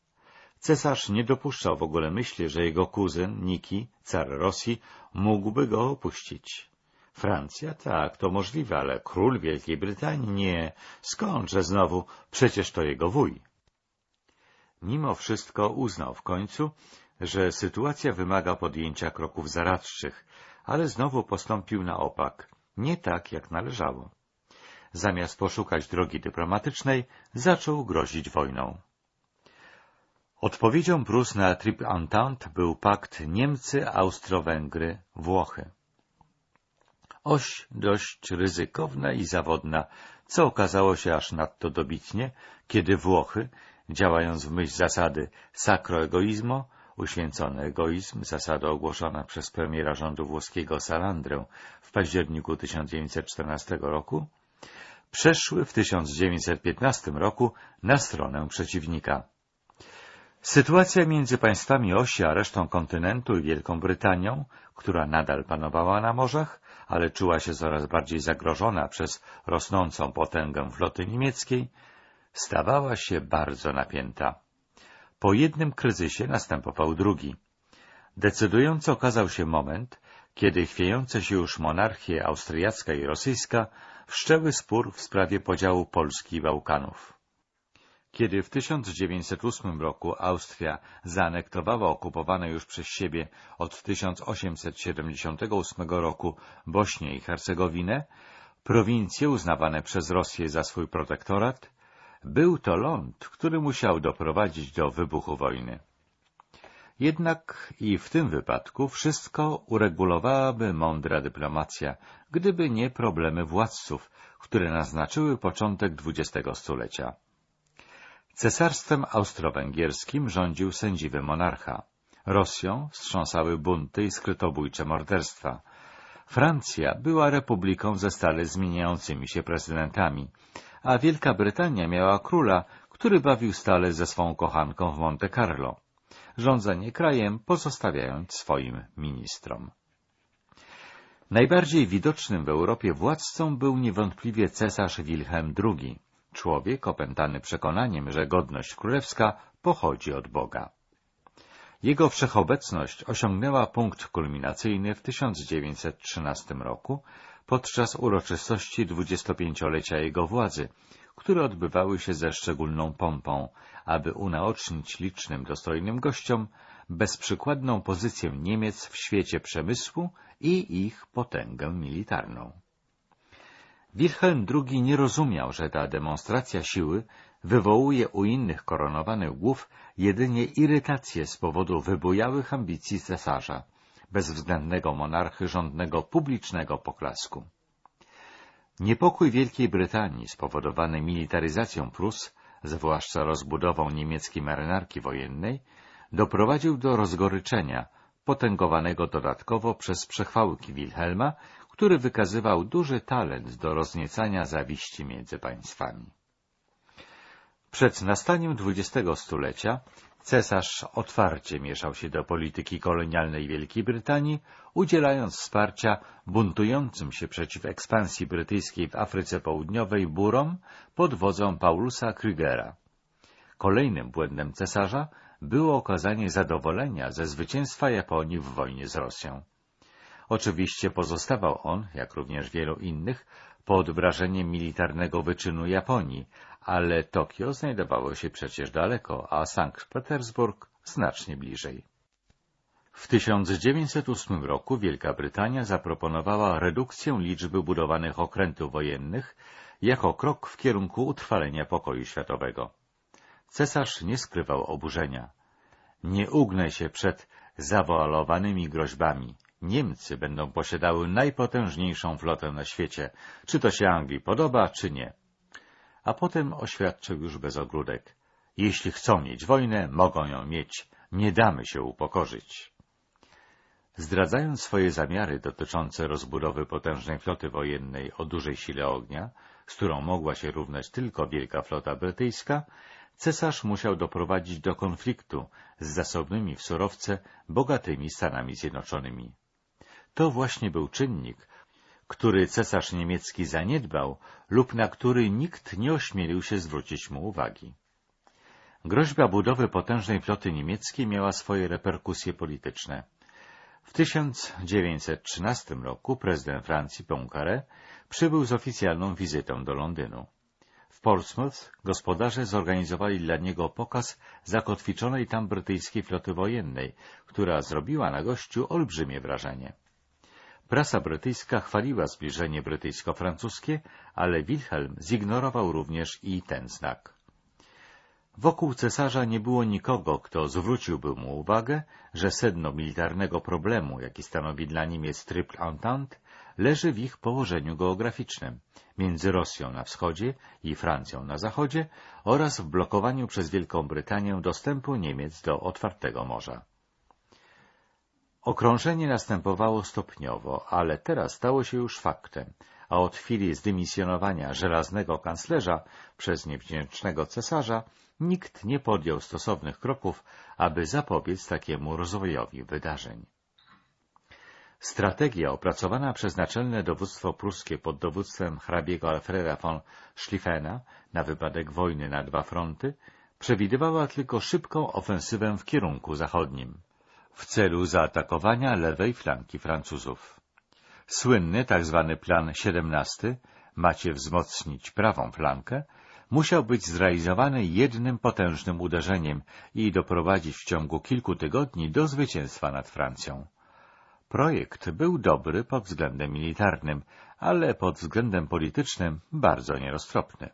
Cesarz nie dopuszczał w ogóle myśli, że jego kuzyn, Niki, car Rosji, mógłby go opuścić. Francja? Tak, to możliwe, ale król Wielkiej Brytanii? Nie. Skądże znowu? Przecież to jego wuj. Mimo wszystko uznał w końcu, że sytuacja wymaga podjęcia kroków zaradczych, ale znowu postąpił na opak, nie tak jak należało. Zamiast poszukać drogi dyplomatycznej, zaczął grozić wojną. Odpowiedzią Prus na Triple Entente był pakt Niemcy, Austro-Węgry, Włochy. Oś dość ryzykowna i zawodna, co okazało się aż nadto dobitnie, kiedy Włochy, działając w myśl zasady sacro egoizmo, uświęcony egoizm, zasada ogłoszona przez premiera rządu włoskiego Salandrę w październiku 1914 roku, przeszły w 1915 roku na stronę przeciwnika. Sytuacja między państwami osi a resztą kontynentu i Wielką Brytanią, która nadal panowała na morzach, ale czuła się coraz bardziej zagrożona przez rosnącą potęgę floty niemieckiej, stawała się bardzo napięta. Po jednym kryzysie następował drugi. Decydująco okazał się moment, kiedy chwiejące się już monarchie austriacka i rosyjska wszczęły spór w sprawie podziału Polski i Bałkanów. Kiedy w 1908 roku Austria zaanektowała okupowane już przez siebie od 1878 roku Bośnię i Hercegowinę, prowincje uznawane przez Rosję za swój protektorat, był to ląd, który musiał doprowadzić do wybuchu wojny. Jednak i w tym wypadku wszystko uregulowałaby mądra dyplomacja, gdyby nie problemy władców, które naznaczyły początek XX stulecia. Cesarstwem austro-węgierskim rządził sędziwy monarcha. Rosją wstrząsały bunty i skrytobójcze morderstwa. Francja była republiką ze stale zmieniającymi się prezydentami, a Wielka Brytania miała króla, który bawił stale ze swą kochanką w Monte Carlo, rządzenie krajem pozostawiając swoim ministrom. Najbardziej widocznym w Europie władcą był niewątpliwie cesarz Wilhelm II, człowiek opętany przekonaniem, że godność królewska pochodzi od Boga. Jego wszechobecność osiągnęła punkt kulminacyjny w 1913 roku, podczas uroczystości 25-lecia jego władzy, które odbywały się ze szczególną pompą, aby unaocznić licznym dostojnym gościom bezprzykładną pozycję Niemiec w świecie przemysłu i ich potęgę militarną. Wilhelm II nie rozumiał, że ta demonstracja siły wywołuje u innych koronowanych głów jedynie irytację z powodu wybujałych ambicji cesarza, bezwzględnego monarchy rządnego publicznego poklasku. Niepokój Wielkiej Brytanii spowodowany militaryzacją Prus, zwłaszcza rozbudową niemieckiej marynarki wojennej, doprowadził do rozgoryczenia, potęgowanego dodatkowo przez przechwałki Wilhelma, który wykazywał duży talent do rozniecania zawiści między państwami. Przed nastaniem XX stulecia cesarz otwarcie mieszał się do polityki kolonialnej Wielkiej Brytanii, udzielając wsparcia buntującym się przeciw ekspansji brytyjskiej w Afryce Południowej Burom pod wodzą Paulusa Krügera. Kolejnym błędem cesarza było okazanie zadowolenia ze zwycięstwa Japonii w wojnie z Rosją. Oczywiście pozostawał on, jak również wielu innych, pod wrażeniem militarnego wyczynu Japonii, ale Tokio znajdowało się przecież daleko, a Sankt Petersburg znacznie bliżej. W 1908 roku Wielka Brytania zaproponowała redukcję liczby budowanych okrętów wojennych jako krok w kierunku utrwalenia pokoju światowego. Cesarz nie skrywał oburzenia. Nie ugnę się przed zawoalowanymi groźbami. Niemcy będą posiadały najpotężniejszą flotę na świecie, czy to się Anglii podoba, czy nie. A potem oświadczył już bez ogródek. Jeśli chcą mieć wojnę, mogą ją mieć. Nie damy się upokorzyć. Zdradzając swoje zamiary dotyczące rozbudowy potężnej floty wojennej o dużej sile ognia, z którą mogła się równać tylko wielka flota brytyjska, cesarz musiał doprowadzić do konfliktu z zasobnymi w surowce bogatymi Stanami Zjednoczonymi. To właśnie był czynnik, który cesarz niemiecki zaniedbał lub na który nikt nie ośmielił się zwrócić mu uwagi. Groźba budowy potężnej floty niemieckiej miała swoje reperkusje polityczne. W 1913 roku prezydent Francji Poincaré przybył z oficjalną wizytą do Londynu. W Portsmouth gospodarze zorganizowali dla niego pokaz zakotwiczonej tam brytyjskiej floty wojennej, która zrobiła na gościu olbrzymie wrażenie. Prasa brytyjska chwaliła zbliżenie brytyjsko-francuskie, ale Wilhelm zignorował również i ten znak. Wokół cesarza nie było nikogo, kto zwróciłby mu uwagę, że sedno militarnego problemu, jaki stanowi dla Niemiec Triple Entente, leży w ich położeniu geograficznym, między Rosją na wschodzie i Francją na zachodzie oraz w blokowaniu przez Wielką Brytanię dostępu Niemiec do otwartego morza. Okrążenie następowało stopniowo, ale teraz stało się już faktem, a od chwili zdymisjonowania żelaznego kanclerza przez niewdzięcznego cesarza nikt nie podjął stosownych kroków, aby zapobiec takiemu rozwojowi wydarzeń. Strategia opracowana przez naczelne dowództwo pruskie pod dowództwem hrabiego Alfreda von Schlieffena na wypadek wojny na dwa fronty przewidywała tylko szybką ofensywę w kierunku zachodnim w celu zaatakowania lewej flanki Francuzów. Słynny tzw. Tak plan 17 macie wzmocnić prawą flankę musiał być zrealizowany jednym potężnym uderzeniem i doprowadzić w ciągu kilku tygodni do zwycięstwa nad Francją. Projekt był dobry pod względem militarnym, ale pod względem politycznym bardzo nieroztropny.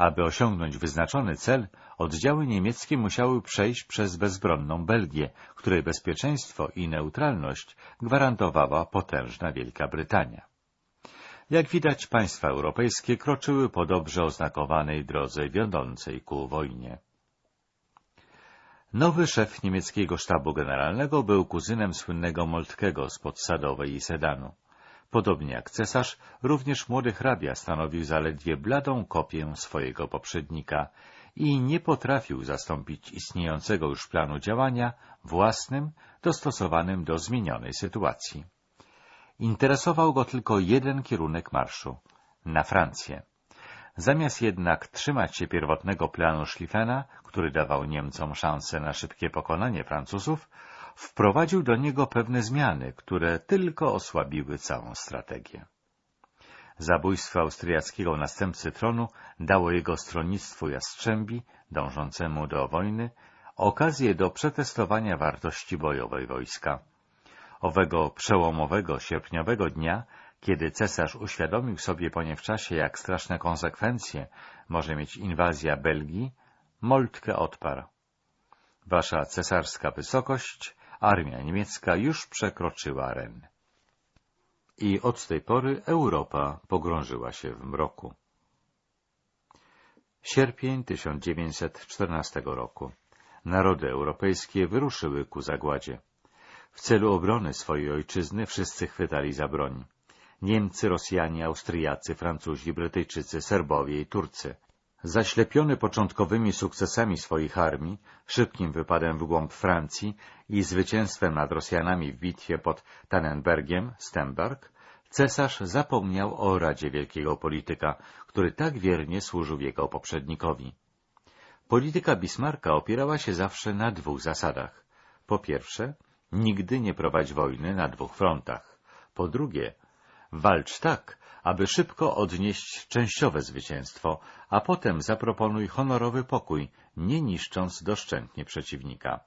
Aby osiągnąć wyznaczony cel, oddziały niemieckie musiały przejść przez bezbronną Belgię, której bezpieczeństwo i neutralność gwarantowała potężna Wielka Brytania. Jak widać, państwa europejskie kroczyły po dobrze oznakowanej drodze wiodącej ku wojnie. Nowy szef niemieckiego sztabu generalnego był kuzynem słynnego Moltkego z Podsadowej i Sedanu. Podobnie jak cesarz, również młody hrabia stanowił zaledwie bladą kopię swojego poprzednika i nie potrafił zastąpić istniejącego już planu działania własnym, dostosowanym do zmienionej sytuacji. Interesował go tylko jeden kierunek marszu — na Francję. Zamiast jednak trzymać się pierwotnego planu Schlieffena, który dawał Niemcom szansę na szybkie pokonanie Francuzów, wprowadził do niego pewne zmiany, które tylko osłabiły całą strategię. Zabójstwo austriackiego następcy tronu dało jego stronnictwu Jastrzębi, dążącemu do wojny, okazję do przetestowania wartości bojowej wojska. Owego przełomowego sierpniowego dnia, kiedy cesarz uświadomił sobie po czasie, jak straszne konsekwencje może mieć inwazja Belgii, Moltke odparł. Wasza cesarska wysokość, armia niemiecka już przekroczyła Ren. i od tej pory Europa pogrążyła się w mroku. Sierpień 1914 roku. Narody europejskie wyruszyły ku zagładzie. W celu obrony swojej ojczyzny wszyscy chwytali za broń. Niemcy, Rosjanie, Austriacy, Francuzi, Brytyjczycy, Serbowie i Turcy. Zaślepiony początkowymi sukcesami swoich armii, szybkim wypadem w głąb Francji i zwycięstwem nad Rosjanami w bitwie pod Tannenbergiem, Stemberg, cesarz zapomniał o radzie wielkiego polityka, który tak wiernie służył jego poprzednikowi. Polityka Bismarcka opierała się zawsze na dwóch zasadach. Po pierwsze, nigdy nie prowadź wojny na dwóch frontach. Po drugie, walcz tak, aby szybko odnieść częściowe zwycięstwo, a potem zaproponuj honorowy pokój, nie niszcząc doszczętnie przeciwnika.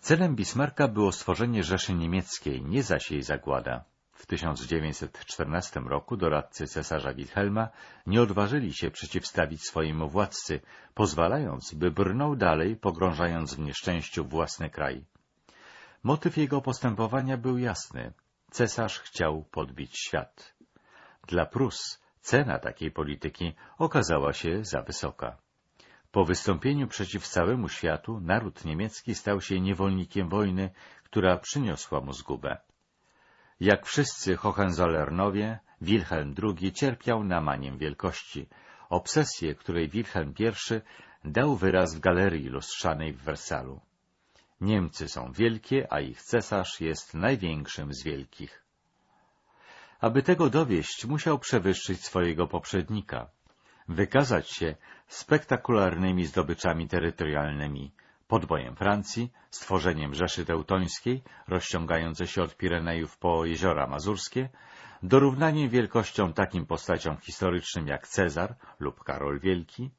Celem Bismarcka było stworzenie Rzeszy Niemieckiej, nie zaś jej zagłada. W 1914 roku doradcy cesarza Wilhelma nie odważyli się przeciwstawić swojemu władcy, pozwalając, by brnął dalej, pogrążając w nieszczęściu własny kraj. Motyw jego postępowania był jasny. Cesarz chciał podbić świat. Dla Prus cena takiej polityki okazała się za wysoka. Po wystąpieniu przeciw całemu światu naród niemiecki stał się niewolnikiem wojny, która przyniosła mu zgubę. Jak wszyscy Hohenzollernowie, Wilhelm II cierpiał na maniem wielkości, obsesję, której Wilhelm I dał wyraz w galerii lustrzanej w Wersalu. Niemcy są wielkie, a ich cesarz jest największym z wielkich. Aby tego dowieść, musiał przewyższyć swojego poprzednika, wykazać się spektakularnymi zdobyczami terytorialnymi, podbojem Francji, stworzeniem Rzeszy Teutońskiej, rozciągającej się od Pirenejów po jeziora Mazurskie, dorównaniem wielkością takim postaciom historycznym jak Cezar lub Karol Wielki,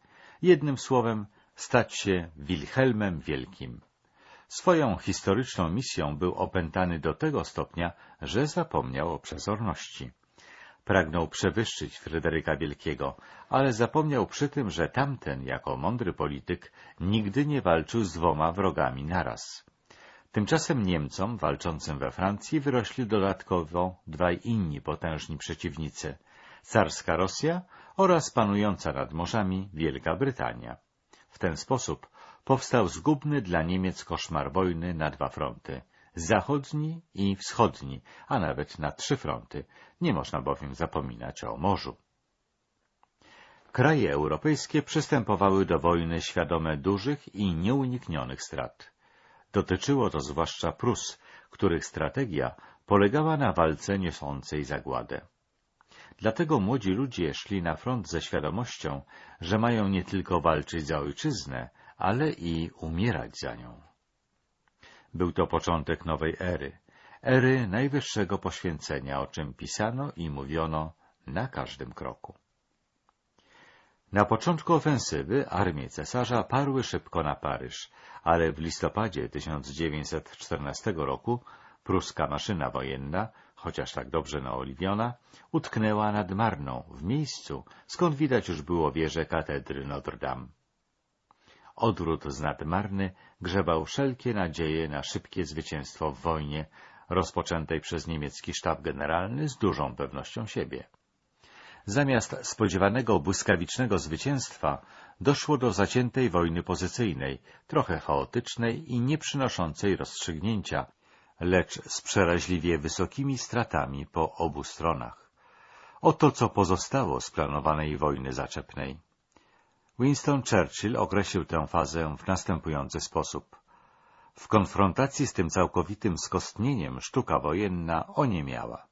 jednym słowem stać się Wilhelmem Wielkim. Swoją historyczną misją był opętany do tego stopnia, że zapomniał o przezorności. Pragnął przewyższyć Fryderyka Wielkiego, ale zapomniał przy tym, że tamten, jako mądry polityk, nigdy nie walczył z dwoma wrogami naraz. Tymczasem Niemcom, walczącym we Francji, wyrośli dodatkowo dwaj inni potężni przeciwnicy — carska Rosja oraz panująca nad morzami Wielka Brytania. W ten sposób powstał zgubny dla Niemiec koszmar wojny na dwa fronty zachodni i wschodni, a nawet na trzy fronty. Nie można bowiem zapominać o morzu. Kraje europejskie przystępowały do wojny świadome dużych i nieuniknionych strat. Dotyczyło to zwłaszcza Prus, których strategia polegała na walce niosącej zagładę. Dlatego młodzi ludzie szli na front ze świadomością, że mają nie tylko walczyć za ojczyznę, ale i umierać za nią. Był to początek nowej ery, ery najwyższego poświęcenia, o czym pisano i mówiono na każdym kroku. Na początku ofensywy armie cesarza parły szybko na Paryż, ale w listopadzie 1914 roku pruska maszyna wojenna, chociaż tak dobrze naoliwiona, utknęła nad Marną, w miejscu, skąd widać już było wieżę katedry Notre Dame. Odwrót z nadmarny grzebał wszelkie nadzieje na szybkie zwycięstwo w wojnie rozpoczętej przez niemiecki sztab generalny z dużą pewnością siebie. Zamiast spodziewanego błyskawicznego zwycięstwa doszło do zaciętej wojny pozycyjnej, trochę chaotycznej i nie przynoszącej rozstrzygnięcia, lecz z przeraźliwie wysokimi stratami po obu stronach. Oto co pozostało z planowanej wojny zaczepnej. Winston Churchill określił tę fazę w następujący sposób. W konfrontacji z tym całkowitym skostnieniem sztuka wojenna oniemiała.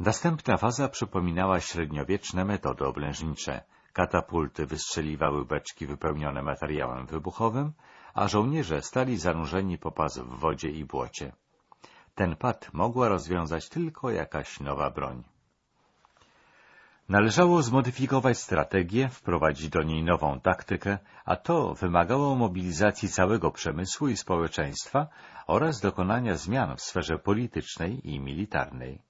Następna faza przypominała średniowieczne metody oblężnicze. Katapulty wystrzeliwały beczki wypełnione materiałem wybuchowym, a żołnierze stali zanurzeni po pas w wodzie i błocie. Ten pad mogła rozwiązać tylko jakaś nowa broń. Należało zmodyfikować strategię, wprowadzić do niej nową taktykę, a to wymagało mobilizacji całego przemysłu i społeczeństwa oraz dokonania zmian w sferze politycznej i militarnej.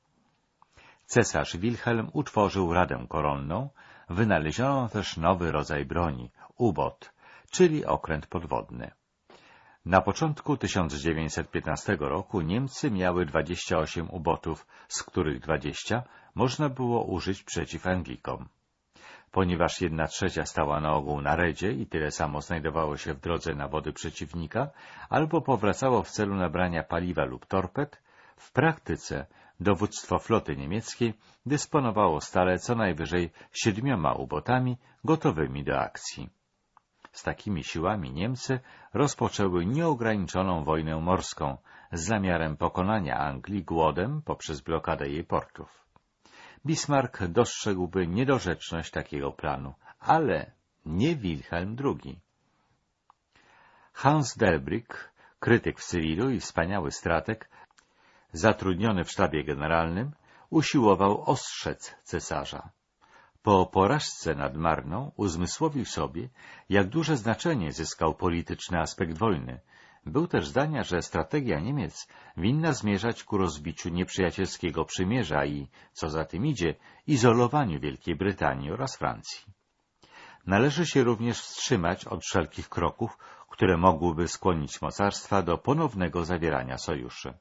Cesarz Wilhelm utworzył Radę Koronną, wynaleziono też nowy rodzaj broni, ubot, czyli okręt podwodny. Na początku 1915 roku Niemcy miały 28 ubotów, z których 20 można było użyć przeciw Anglikom. Ponieważ jedna trzecia stała na ogół na redzie i tyle samo znajdowało się w drodze na wody przeciwnika, albo powracało w celu nabrania paliwa lub torped, w praktyce dowództwo floty niemieckiej dysponowało stale co najwyżej siedmioma ubotami gotowymi do akcji. Z takimi siłami Niemcy rozpoczęły nieograniczoną wojnę morską z zamiarem pokonania Anglii głodem poprzez blokadę jej portów. Bismarck dostrzegłby niedorzeczność takiego planu, ale nie Wilhelm II. Hans Delbrick, krytyk w cywilu i wspaniały strateg, zatrudniony w sztabie generalnym, usiłował ostrzec cesarza. Po porażce nad Marną uzmysłowił sobie, jak duże znaczenie zyskał polityczny aspekt wojny. Był też zdania, że strategia Niemiec winna zmierzać ku rozbiciu nieprzyjacielskiego przymierza i, co za tym idzie, izolowaniu Wielkiej Brytanii oraz Francji. Należy się również wstrzymać od wszelkich kroków, które mogłyby skłonić mocarstwa do ponownego zawierania sojuszy.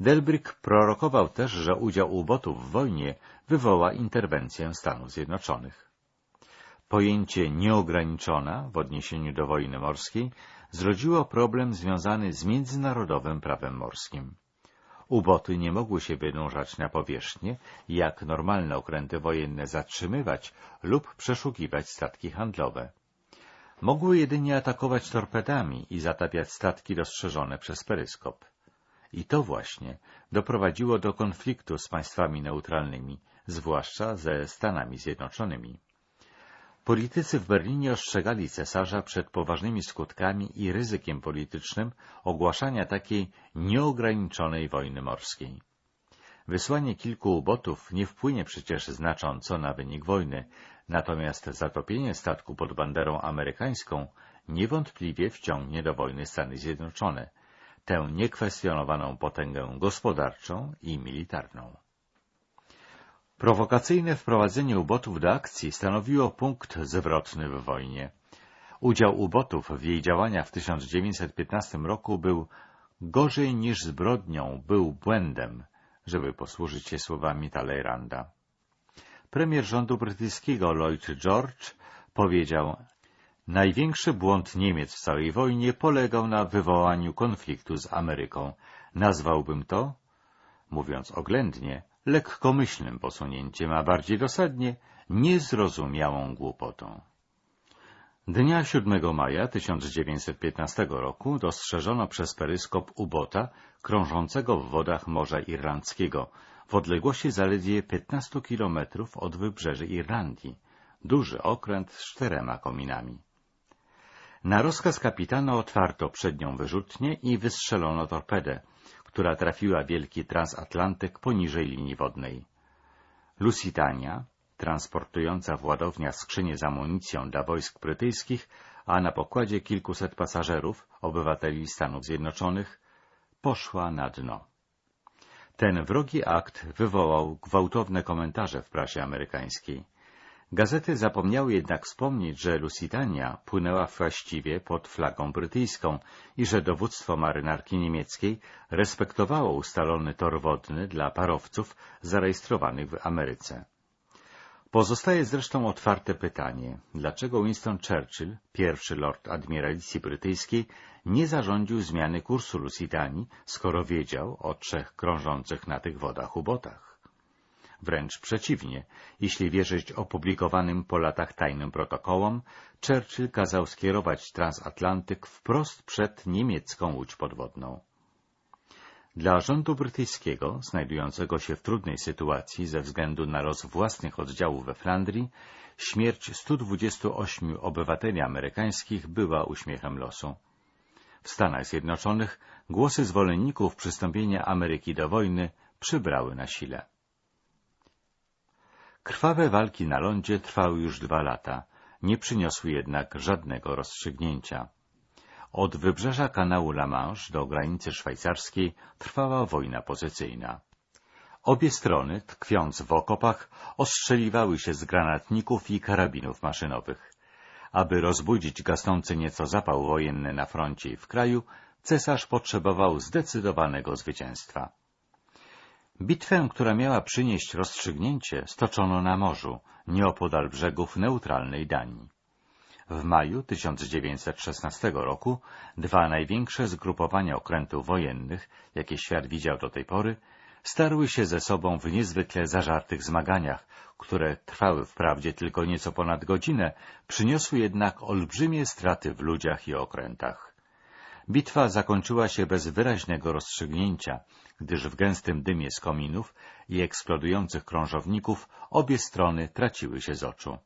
Delbrick prorokował też, że udział ubotów w wojnie wywoła interwencję Stanów Zjednoczonych. Pojęcie nieograniczona w odniesieniu do wojny morskiej zrodziło problem związany z międzynarodowym prawem morskim. Uboty nie mogły się wynurzać na powierzchnię, jak normalne okręty wojenne zatrzymywać lub przeszukiwać statki handlowe. Mogły jedynie atakować torpedami i zatapiać statki dostrzeżone przez peryskop. I to właśnie doprowadziło do konfliktu z państwami neutralnymi, zwłaszcza ze Stanami Zjednoczonymi. Politycy w Berlinie ostrzegali cesarza przed poważnymi skutkami i ryzykiem politycznym ogłaszania takiej nieograniczonej wojny morskiej. Wysłanie kilku ubotów nie wpłynie przecież znacząco na wynik wojny, natomiast zatopienie statku pod banderą amerykańską niewątpliwie wciągnie do wojny Stany Zjednoczone, tę niekwestionowaną potęgę gospodarczą i militarną. Prowokacyjne wprowadzenie ubotów do akcji stanowiło punkt zwrotny w wojnie. Udział ubotów w jej działaniach w 1915 roku był gorzej niż zbrodnią, był błędem, żeby posłużyć się słowami Talleyranda. Premier rządu brytyjskiego Lloyd George powiedział Największy błąd Niemiec w całej wojnie polegał na wywołaniu konfliktu z Ameryką. Nazwałbym to, mówiąc oględnie, lekkomyślnym posunięciem, a bardziej dosadnie, niezrozumiałą głupotą. Dnia 7 maja 1915 roku dostrzeżono przez peryskop ubota krążącego w wodach Morza Irlandzkiego w odległości zaledwie 15 kilometrów od wybrzeży Irlandii, duży okręt z czterema kominami. Na rozkaz kapitana otwarto przednią wyrzutnię i wystrzelono torpedę, która trafiła wielki transatlantyk poniżej linii wodnej. Lusitania, transportująca w ładowniach skrzynie z amunicją dla wojsk brytyjskich, a na pokładzie kilkuset pasażerów, obywateli Stanów Zjednoczonych, poszła na dno. Ten wrogi akt wywołał gwałtowne komentarze w prasie amerykańskiej. Gazety zapomniały jednak wspomnieć, że Lusitania płynęła właściwie pod flagą brytyjską i że dowództwo marynarki niemieckiej respektowało ustalony tor wodny dla parowców zarejestrowanych w Ameryce. Pozostaje zresztą otwarte pytanie, dlaczego Winston Churchill, pierwszy lord admiralicji brytyjskiej, nie zarządził zmiany kursu Lusitanii, skoro wiedział o trzech krążących na tych wodach ubotach. Wręcz przeciwnie, jeśli wierzyć opublikowanym po latach tajnym protokołom, Churchill kazał skierować transatlantyk wprost przed niemiecką łódź podwodną. Dla rządu brytyjskiego, znajdującego się w trudnej sytuacji ze względu na los własnych oddziałów we Flandrii, śmierć 128 obywateli amerykańskich była uśmiechem losu. W Stanach Zjednoczonych głosy zwolenników przystąpienia Ameryki do wojny przybrały na sile. Krwawe walki na lądzie trwały już dwa lata, nie przyniosły jednak żadnego rozstrzygnięcia. Od wybrzeża kanału La Manche do granicy szwajcarskiej trwała wojna pozycyjna. Obie strony, tkwiąc w okopach, ostrzeliwały się z granatników i karabinów maszynowych. Aby rozbudzić gasnący nieco zapał wojenny na froncie i w kraju, cesarz potrzebował zdecydowanego zwycięstwa. Bitwę, która miała przynieść rozstrzygnięcie, stoczono na morzu, nieopodal brzegów neutralnej Danii. W maju 1916 roku dwa największe zgrupowania okrętów wojennych, jakie świat widział do tej pory, starły się ze sobą w niezwykle zażartych zmaganiach, które trwały wprawdzie tylko nieco ponad godzinę, przyniosły jednak olbrzymie straty w ludziach i okrętach. Bitwa zakończyła się bez wyraźnego rozstrzygnięcia, gdyż w gęstym dymie z kominów i eksplodujących krążowników obie strony traciły się z oczu.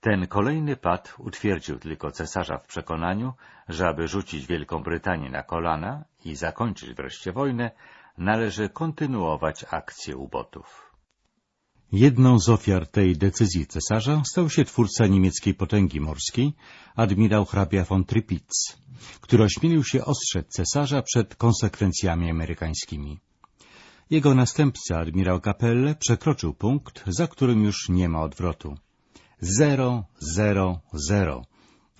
Ten kolejny pad utwierdził tylko cesarza w przekonaniu, że aby rzucić Wielką Brytanię na kolana i zakończyć wreszcie wojnę, należy kontynuować akcję ubotów. Jedną z ofiar tej decyzji cesarza stał się twórca niemieckiej potęgi morskiej, admirał hrabia von Tripitz, który ośmielił się ostrzec cesarza przed konsekwencjami amerykańskimi. Jego następca, admirał Capelle, przekroczył punkt, za którym już nie ma odwrotu. Zero, zero, zero,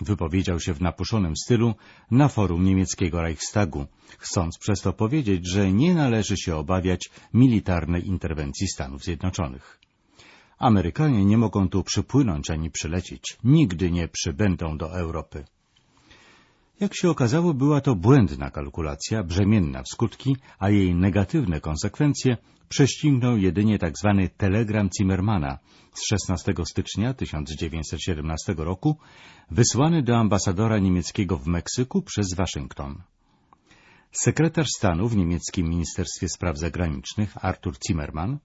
wypowiedział się w napuszonym stylu na forum niemieckiego Reichstagu, chcąc przez to powiedzieć, że nie należy się obawiać militarnej interwencji Stanów Zjednoczonych. Amerykanie nie mogą tu przypłynąć ani przylecieć, nigdy nie przybędą do Europy. Jak się okazało, była to błędna kalkulacja, brzemienna w skutki, a jej negatywne konsekwencje prześcignął jedynie tzw. Tak telegram Zimmermana z 16 stycznia 1917 roku, wysłany do ambasadora niemieckiego w Meksyku przez Waszyngton. Sekretarz stanu w niemieckim Ministerstwie Spraw Zagranicznych Arthur Zimmermann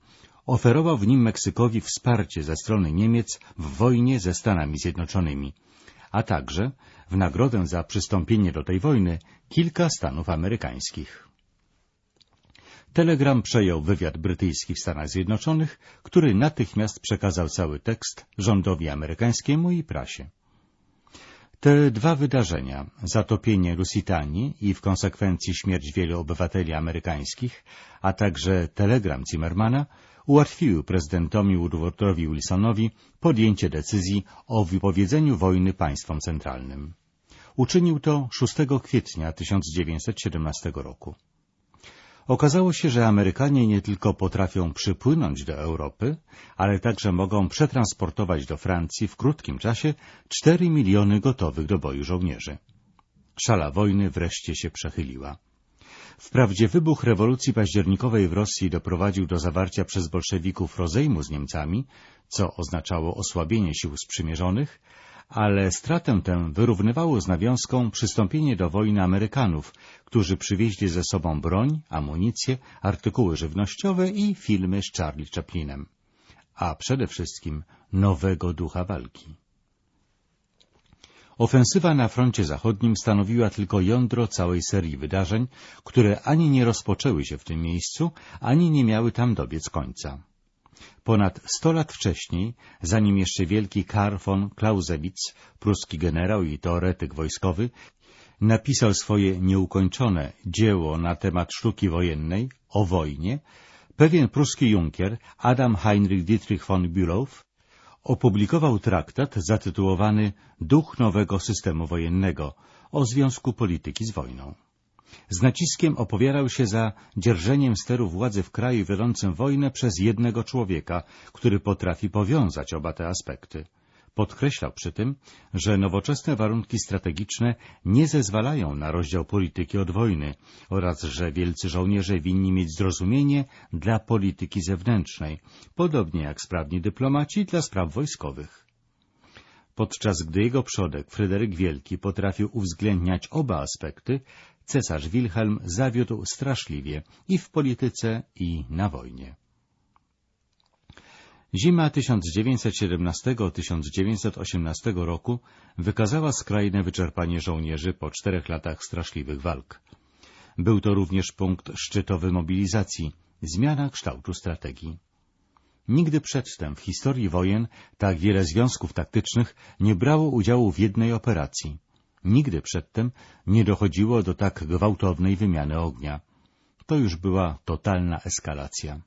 oferował w nim Meksykowi wsparcie ze strony Niemiec w wojnie ze Stanami Zjednoczonymi, a także w nagrodę za przystąpienie do tej wojny kilka stanów amerykańskich. Telegram przejął wywiad brytyjski w Stanach Zjednoczonych, który natychmiast przekazał cały tekst rządowi amerykańskiemu i prasie. Te dwa wydarzenia, zatopienie Lusitanii i w konsekwencji śmierć wielu obywateli amerykańskich, a także telegram Zimmermana, ułatwiły prezydentowi Woodwardowi Wilsonowi podjęcie decyzji o wypowiedzeniu wojny państwom centralnym. Uczynił to 6 kwietnia 1917 roku. Okazało się, że Amerykanie nie tylko potrafią przypłynąć do Europy, ale także mogą przetransportować do Francji w krótkim czasie 4 miliony gotowych do boju żołnierzy. Szala wojny wreszcie się przechyliła. Wprawdzie wybuch rewolucji październikowej w Rosji doprowadził do zawarcia przez bolszewików rozejmu z Niemcami, co oznaczało osłabienie sił sprzymierzonych, ale stratę tę wyrównywało z nawiązką przystąpienie do wojny Amerykanów, którzy przywieźli ze sobą broń, amunicję, artykuły żywnościowe i filmy z Charlie Chaplinem, a przede wszystkim nowego ducha walki. Ofensywa na froncie zachodnim stanowiła tylko jądro całej serii wydarzeń, które ani nie rozpoczęły się w tym miejscu, ani nie miały tam dobiec końca. Ponad sto lat wcześniej, zanim jeszcze wielki Karl von Clausewitz, pruski generał i teoretyk wojskowy, napisał swoje nieukończone dzieło na temat sztuki wojennej o wojnie, pewien pruski junkier Adam Heinrich Dietrich von Bülow opublikował traktat zatytułowany Duch nowego systemu wojennego o związku polityki z wojną. Z naciskiem opowiadał się za dzierżeniem steru władzy w kraju wiodącym wojnę przez jednego człowieka, który potrafi powiązać oba te aspekty. Podkreślał przy tym, że nowoczesne warunki strategiczne nie zezwalają na rozdział polityki od wojny oraz że wielcy żołnierze winni mieć zrozumienie dla polityki zewnętrznej, podobnie jak sprawni dyplomaci dla spraw wojskowych. Podczas gdy jego przodek Fryderyk Wielki potrafił uwzględniać oba aspekty, cesarz Wilhelm zawiódł straszliwie i w polityce, i na wojnie. Zima 1917-1918 roku wykazała skrajne wyczerpanie żołnierzy po czterech latach straszliwych walk. Był to również punkt szczytowy mobilizacji, zmiana kształtu strategii. Nigdy przedtem w historii wojen tak wiele związków taktycznych nie brało udziału w jednej operacji. Nigdy przedtem nie dochodziło do tak gwałtownej wymiany ognia. To już była totalna eskalacja.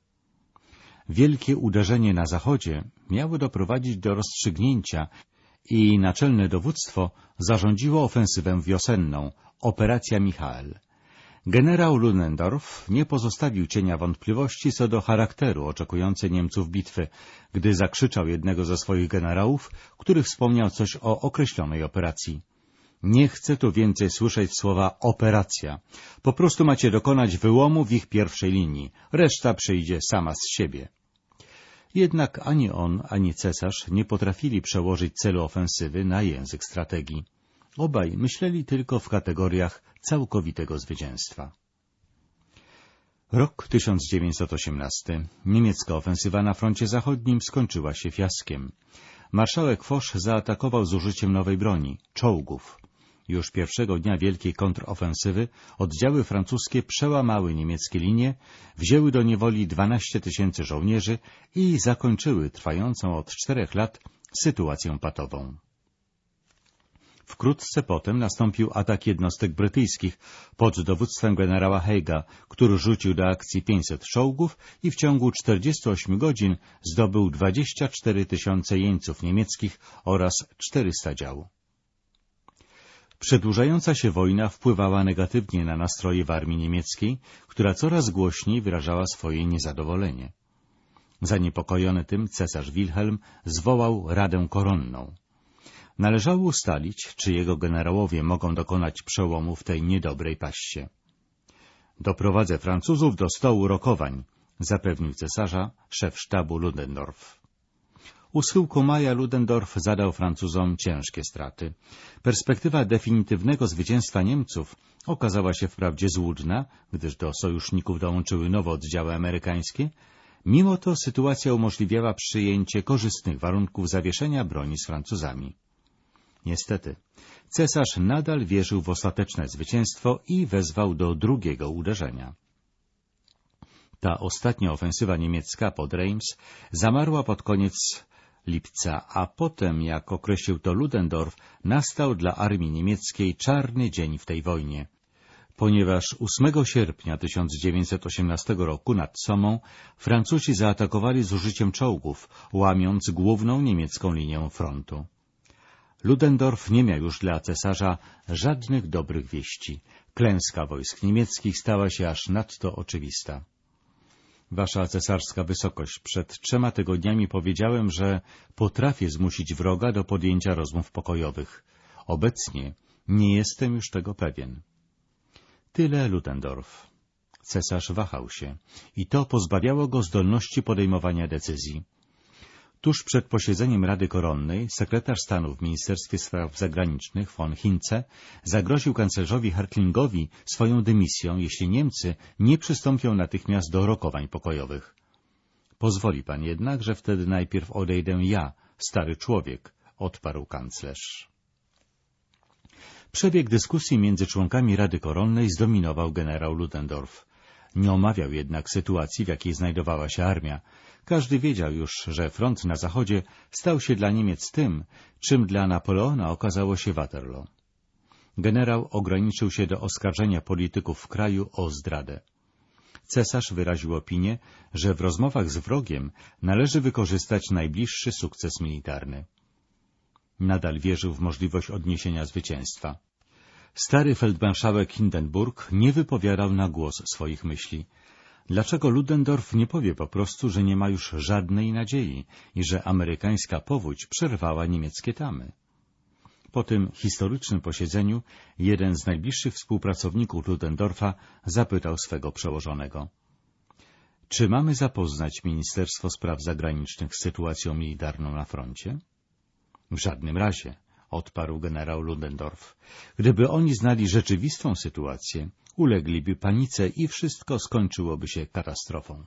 Wielkie uderzenie na zachodzie miało doprowadzić do rozstrzygnięcia i naczelne dowództwo zarządziło ofensywę wiosenną, operacja Michael. Generał Ludendorff nie pozostawił cienia wątpliwości co do charakteru oczekującej Niemców bitwy, gdy zakrzyczał jednego ze swoich generałów, który wspomniał coś o określonej operacji. Nie chcę tu więcej słyszeć słowa operacja. Po prostu macie dokonać wyłomu w ich pierwszej linii. Reszta przyjdzie sama z siebie. Jednak ani on, ani cesarz nie potrafili przełożyć celu ofensywy na język strategii. Obaj myśleli tylko w kategoriach całkowitego zwycięstwa. Rok 1918. Niemiecka ofensywa na froncie zachodnim skończyła się fiaskiem. Marszałek Foch zaatakował z użyciem nowej broni — czołgów. Już pierwszego dnia wielkiej kontrofensywy oddziały francuskie przełamały niemieckie linie, wzięły do niewoli 12 tysięcy żołnierzy i zakończyły trwającą od czterech lat sytuację patową. Wkrótce potem nastąpił atak jednostek brytyjskich pod dowództwem generała Heiga, który rzucił do akcji 500 czołgów i w ciągu 48 godzin zdobył 24 tysiące jeńców niemieckich oraz 400 dział. Przedłużająca się wojna wpływała negatywnie na nastroje w armii niemieckiej, która coraz głośniej wyrażała swoje niezadowolenie. Zaniepokojony tym cesarz Wilhelm zwołał Radę Koronną. Należało ustalić, czy jego generałowie mogą dokonać przełomu w tej niedobrej paście. Doprowadzę Francuzów do stołu rokowań, zapewnił cesarza szef sztabu Ludendorff. U schyłku maja Ludendorff zadał Francuzom ciężkie straty. Perspektywa definitywnego zwycięstwa Niemców okazała się wprawdzie złudna, gdyż do sojuszników dołączyły nowe oddziały amerykańskie, mimo to sytuacja umożliwiała przyjęcie korzystnych warunków zawieszenia broni z Francuzami. Niestety, cesarz nadal wierzył w ostateczne zwycięstwo i wezwał do drugiego uderzenia. Ta ostatnia ofensywa niemiecka pod Reims zamarła pod koniec lipca, a potem, jak określił to Ludendorff, nastał dla armii niemieckiej czarny dzień w tej wojnie, ponieważ 8 sierpnia 1918 roku nad Somą Francuzi zaatakowali z użyciem czołgów, łamiąc główną niemiecką linię frontu. Ludendorff nie miał już dla cesarza żadnych dobrych wieści. Klęska wojsk niemieckich stała się aż nadto oczywista. Wasza cesarska wysokość, przed trzema tygodniami powiedziałem, że potrafię zmusić wroga do podjęcia rozmów pokojowych. Obecnie nie jestem już tego pewien. Tyle Ludendorff. Cesarz wahał się i to pozbawiało go zdolności podejmowania decyzji. Tuż przed posiedzeniem Rady Koronnej sekretarz stanu w Ministerstwie Spraw Zagranicznych von Hinze zagroził kanclerzowi Hertlingowi swoją dymisją, jeśli Niemcy nie przystąpią natychmiast do rokowań pokojowych. Pozwoli pan jednak, że wtedy najpierw odejdę ja, stary człowiek, odparł kanclerz. Przebieg dyskusji między członkami Rady Koronnej zdominował generał Ludendorff. Nie omawiał jednak sytuacji, w jakiej znajdowała się armia. Każdy wiedział już, że front na zachodzie stał się dla Niemiec tym, czym dla Napoleona okazało się Waterloo. Generał ograniczył się do oskarżenia polityków w kraju o zdradę. Cesarz wyraził opinię, że w rozmowach z wrogiem należy wykorzystać najbliższy sukces militarny. Nadal wierzył w możliwość odniesienia zwycięstwa. Stary feldmarszałek Hindenburg nie wypowiadał na głos swoich myśli. Dlaczego Ludendorff nie powie po prostu, że nie ma już żadnej nadziei i że amerykańska powódź przerwała niemieckie tamy? Po tym historycznym posiedzeniu jeden z najbliższych współpracowników Ludendorffa zapytał swego przełożonego. Czy mamy zapoznać Ministerstwo Spraw Zagranicznych z sytuacją militarną na froncie? W żadnym razie, odparł generał Ludendorff. Gdyby oni znali rzeczywistą sytuację, ulegliby panice i wszystko skończyłoby się katastrofą.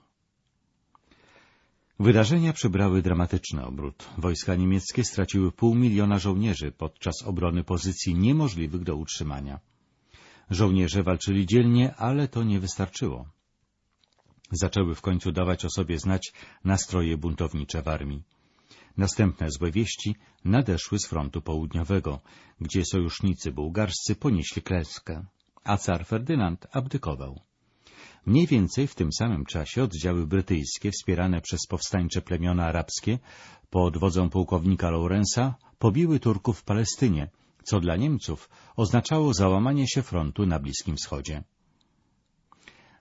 Wydarzenia przybrały dramatyczny obrót. Wojska niemieckie straciły pół miliona żołnierzy podczas obrony pozycji niemożliwych do utrzymania. Żołnierze walczyli dzielnie, ale to nie wystarczyło. Zaczęły w końcu dawać o sobie znać nastroje buntownicze w armii. Następne złe wieści nadeszły z frontu południowego, gdzie sojusznicy bułgarscy ponieśli klęskę a car Ferdynand abdykował. Mniej więcej w tym samym czasie oddziały brytyjskie, wspierane przez powstańcze plemiona arabskie pod wodzą pułkownika Lawrence'a, pobiły Turków w Palestynie, co dla Niemców oznaczało załamanie się frontu na Bliskim Wschodzie.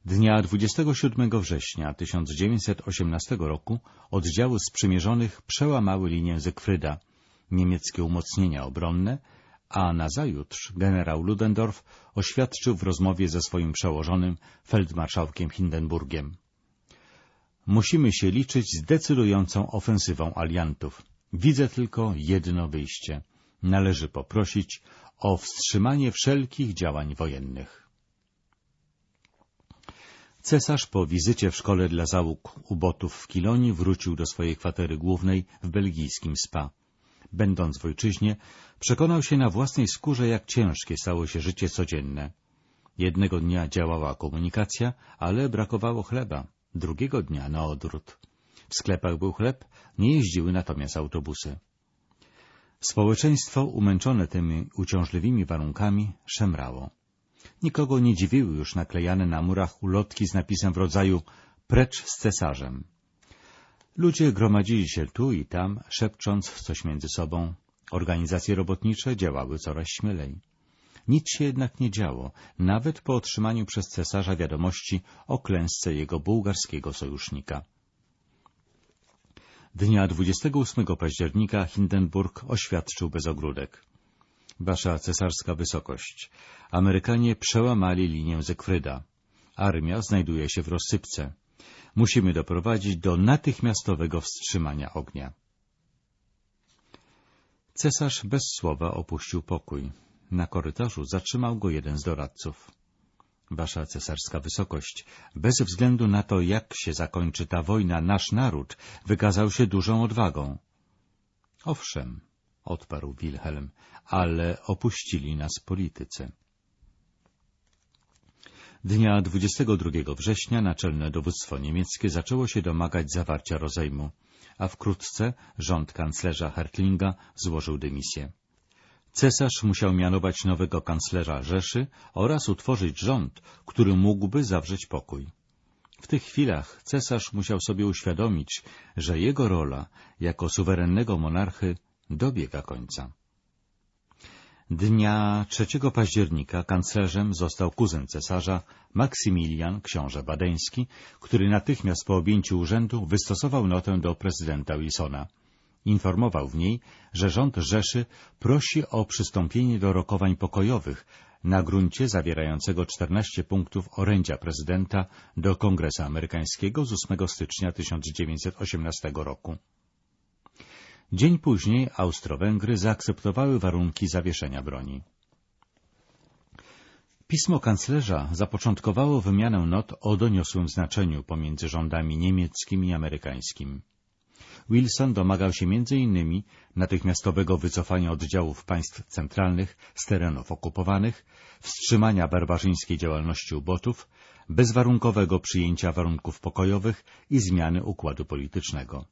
Dnia 27 września 1918 roku oddziały sprzymierzonych przełamały linię Zygfryda, niemieckie umocnienia obronne, a nazajutrz generał Ludendorff oświadczył w rozmowie ze swoim przełożonym feldmarszałkiem Hindenburgiem. Musimy się liczyć z decydującą ofensywą aliantów. Widzę tylko jedno wyjście. Należy poprosić o wstrzymanie wszelkich działań wojennych. Cesarz po wizycie w szkole dla załóg ubotów w Kilonii wrócił do swojej kwatery głównej w belgijskim Spa. Będąc w ojczyźnie, przekonał się na własnej skórze, jak ciężkie stało się życie codzienne. Jednego dnia działała komunikacja, ale brakowało chleba, drugiego dnia na odwrót. W sklepach był chleb, nie jeździły natomiast autobusy. Społeczeństwo, umęczone tymi uciążliwymi warunkami, szemrało. Nikogo nie dziwiły już naklejane na murach ulotki z napisem w rodzaju precz z cesarzem. Ludzie gromadzili się tu i tam, szepcząc coś między sobą. Organizacje robotnicze działały coraz śmielej. Nic się jednak nie działo, nawet po otrzymaniu przez cesarza wiadomości o klęsce jego bułgarskiego sojusznika. Dnia 28 października Hindenburg oświadczył bez ogródek. Wasza cesarska wysokość, Amerykanie przełamali linię Zekfryda. Armia znajduje się w rozsypce. Musimy doprowadzić do natychmiastowego wstrzymania ognia. Cesarz bez słowa opuścił pokój. Na korytarzu zatrzymał go jeden z doradców. Wasza cesarska wysokość, bez względu na to, jak się zakończy ta wojna, nasz naród wykazał się dużą odwagą. Owszem, odparł Wilhelm, ale opuścili nas politycy. Dnia 22 września naczelne dowództwo niemieckie zaczęło się domagać zawarcia rozejmu, a wkrótce rząd kanclerza Hertlinga złożył dymisję. Cesarz musiał mianować nowego kanclerza Rzeszy oraz utworzyć rząd, który mógłby zawrzeć pokój. W tych chwilach cesarz musiał sobie uświadomić, że jego rola jako suwerennego monarchy dobiega końca. Dnia 3 października kanclerzem został kuzyn cesarza, Maksymilian, książę badeński, który natychmiast po objęciu urzędu wystosował notę do prezydenta Wilsona. Informował w niej, że rząd Rzeszy prosi o przystąpienie do rokowań pokojowych na gruncie zawierającego 14 punktów orędzia prezydenta do Kongresu Amerykańskiego z 8 stycznia 1918 roku. Dzień później Austro-Węgry zaakceptowały warunki zawieszenia broni. Pismo kanclerza zapoczątkowało wymianę not o doniosłym znaczeniu pomiędzy rządami niemieckim i amerykańskim. Wilson domagał się innymi natychmiastowego wycofania oddziałów państw centralnych z terenów okupowanych, wstrzymania barbarzyńskiej działalności ubotów, bezwarunkowego przyjęcia warunków pokojowych i zmiany układu politycznego.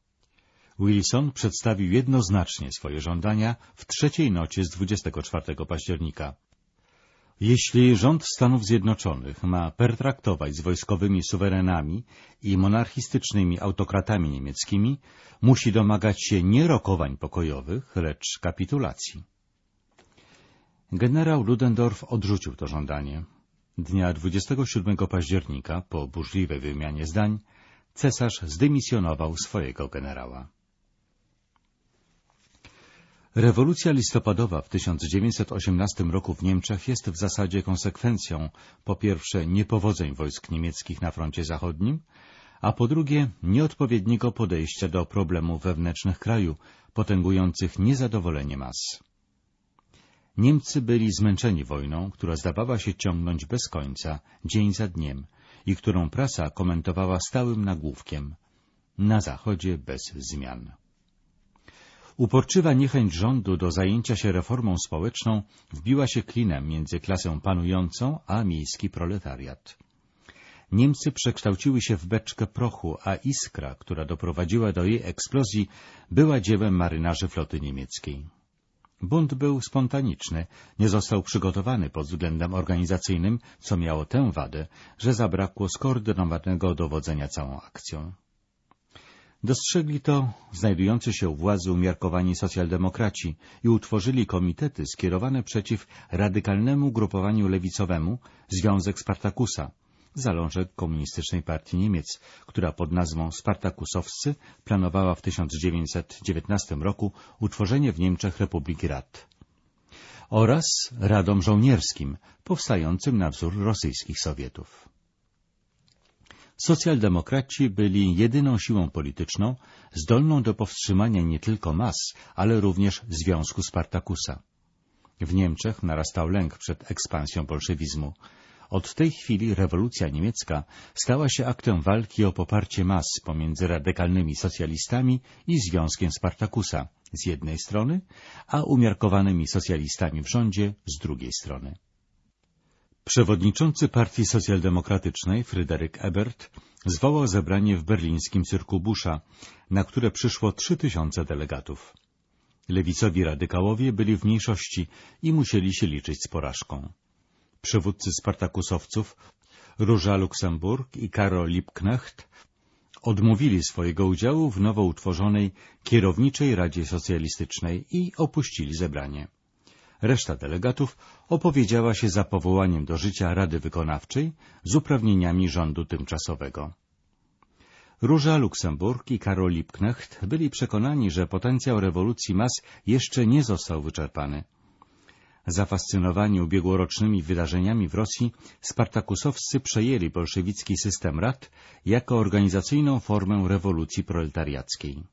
Wilson przedstawił jednoznacznie swoje żądania w trzeciej nocie z 24 października. Jeśli rząd Stanów Zjednoczonych ma pertraktować z wojskowymi suwerenami i monarchistycznymi autokratami niemieckimi, musi domagać się nie rokowań pokojowych, lecz kapitulacji. Generał Ludendorff odrzucił to żądanie. Dnia 27 października, po burzliwej wymianie zdań, cesarz zdymisjonował swojego generała. Rewolucja listopadowa w 1918 roku w Niemczech jest w zasadzie konsekwencją po pierwsze niepowodzeń wojsk niemieckich na froncie zachodnim, a po drugie nieodpowiedniego podejścia do problemów wewnętrznych kraju, potęgujących niezadowolenie mas. Niemcy byli zmęczeni wojną, która zdawała się ciągnąć bez końca, dzień za dniem i którą prasa komentowała stałym nagłówkiem. Na zachodzie bez zmian. Uporczywa niechęć rządu do zajęcia się reformą społeczną wbiła się klinem między klasę panującą a miejski proletariat. Niemcy przekształciły się w beczkę prochu, a iskra, która doprowadziła do jej eksplozji, była dziełem marynarzy floty niemieckiej. Bunt był spontaniczny, nie został przygotowany pod względem organizacyjnym, co miało tę wadę, że zabrakło skoordynowanego dowodzenia całą akcją. Dostrzegli to znajdujący się u władzy umiarkowani socjaldemokraci i utworzyli komitety skierowane przeciw radykalnemu grupowaniu lewicowemu Związek Spartakusa, zalążek komunistycznej partii Niemiec, która pod nazwą Spartakusowscy planowała w 1919 roku utworzenie w Niemczech Republiki Rad oraz Radom Żołnierskim, powstającym na wzór rosyjskich Sowietów. Socjaldemokraci byli jedyną siłą polityczną zdolną do powstrzymania nie tylko mas, ale również Związku Spartakusa. W Niemczech narastał lęk przed ekspansją bolszewizmu. Od tej chwili rewolucja niemiecka stała się aktem walki o poparcie mas pomiędzy radykalnymi socjalistami i Związkiem Spartakusa z jednej strony, a umiarkowanymi socjalistami w rządzie z drugiej strony. Przewodniczący Partii Socjaldemokratycznej Fryderyk Ebert zwołał zebranie w berlińskim cyrku Busza, na które przyszło trzy tysiące delegatów. Lewicowi radykałowie byli w mniejszości i musieli się liczyć z porażką. Przywódcy spartakusowców Róża Luksemburg i Karol Liebknecht odmówili swojego udziału w nowo utworzonej Kierowniczej Radzie Socjalistycznej i opuścili zebranie. Reszta delegatów opowiedziała się za powołaniem do życia Rady Wykonawczej z uprawnieniami rządu tymczasowego. Róża Luksemburg i Karol Liebknecht byli przekonani, że potencjał rewolucji mas jeszcze nie został wyczerpany. Zafascynowani ubiegłorocznymi wydarzeniami w Rosji, spartakusowscy przejęli bolszewicki system rad jako organizacyjną formę rewolucji proletariackiej.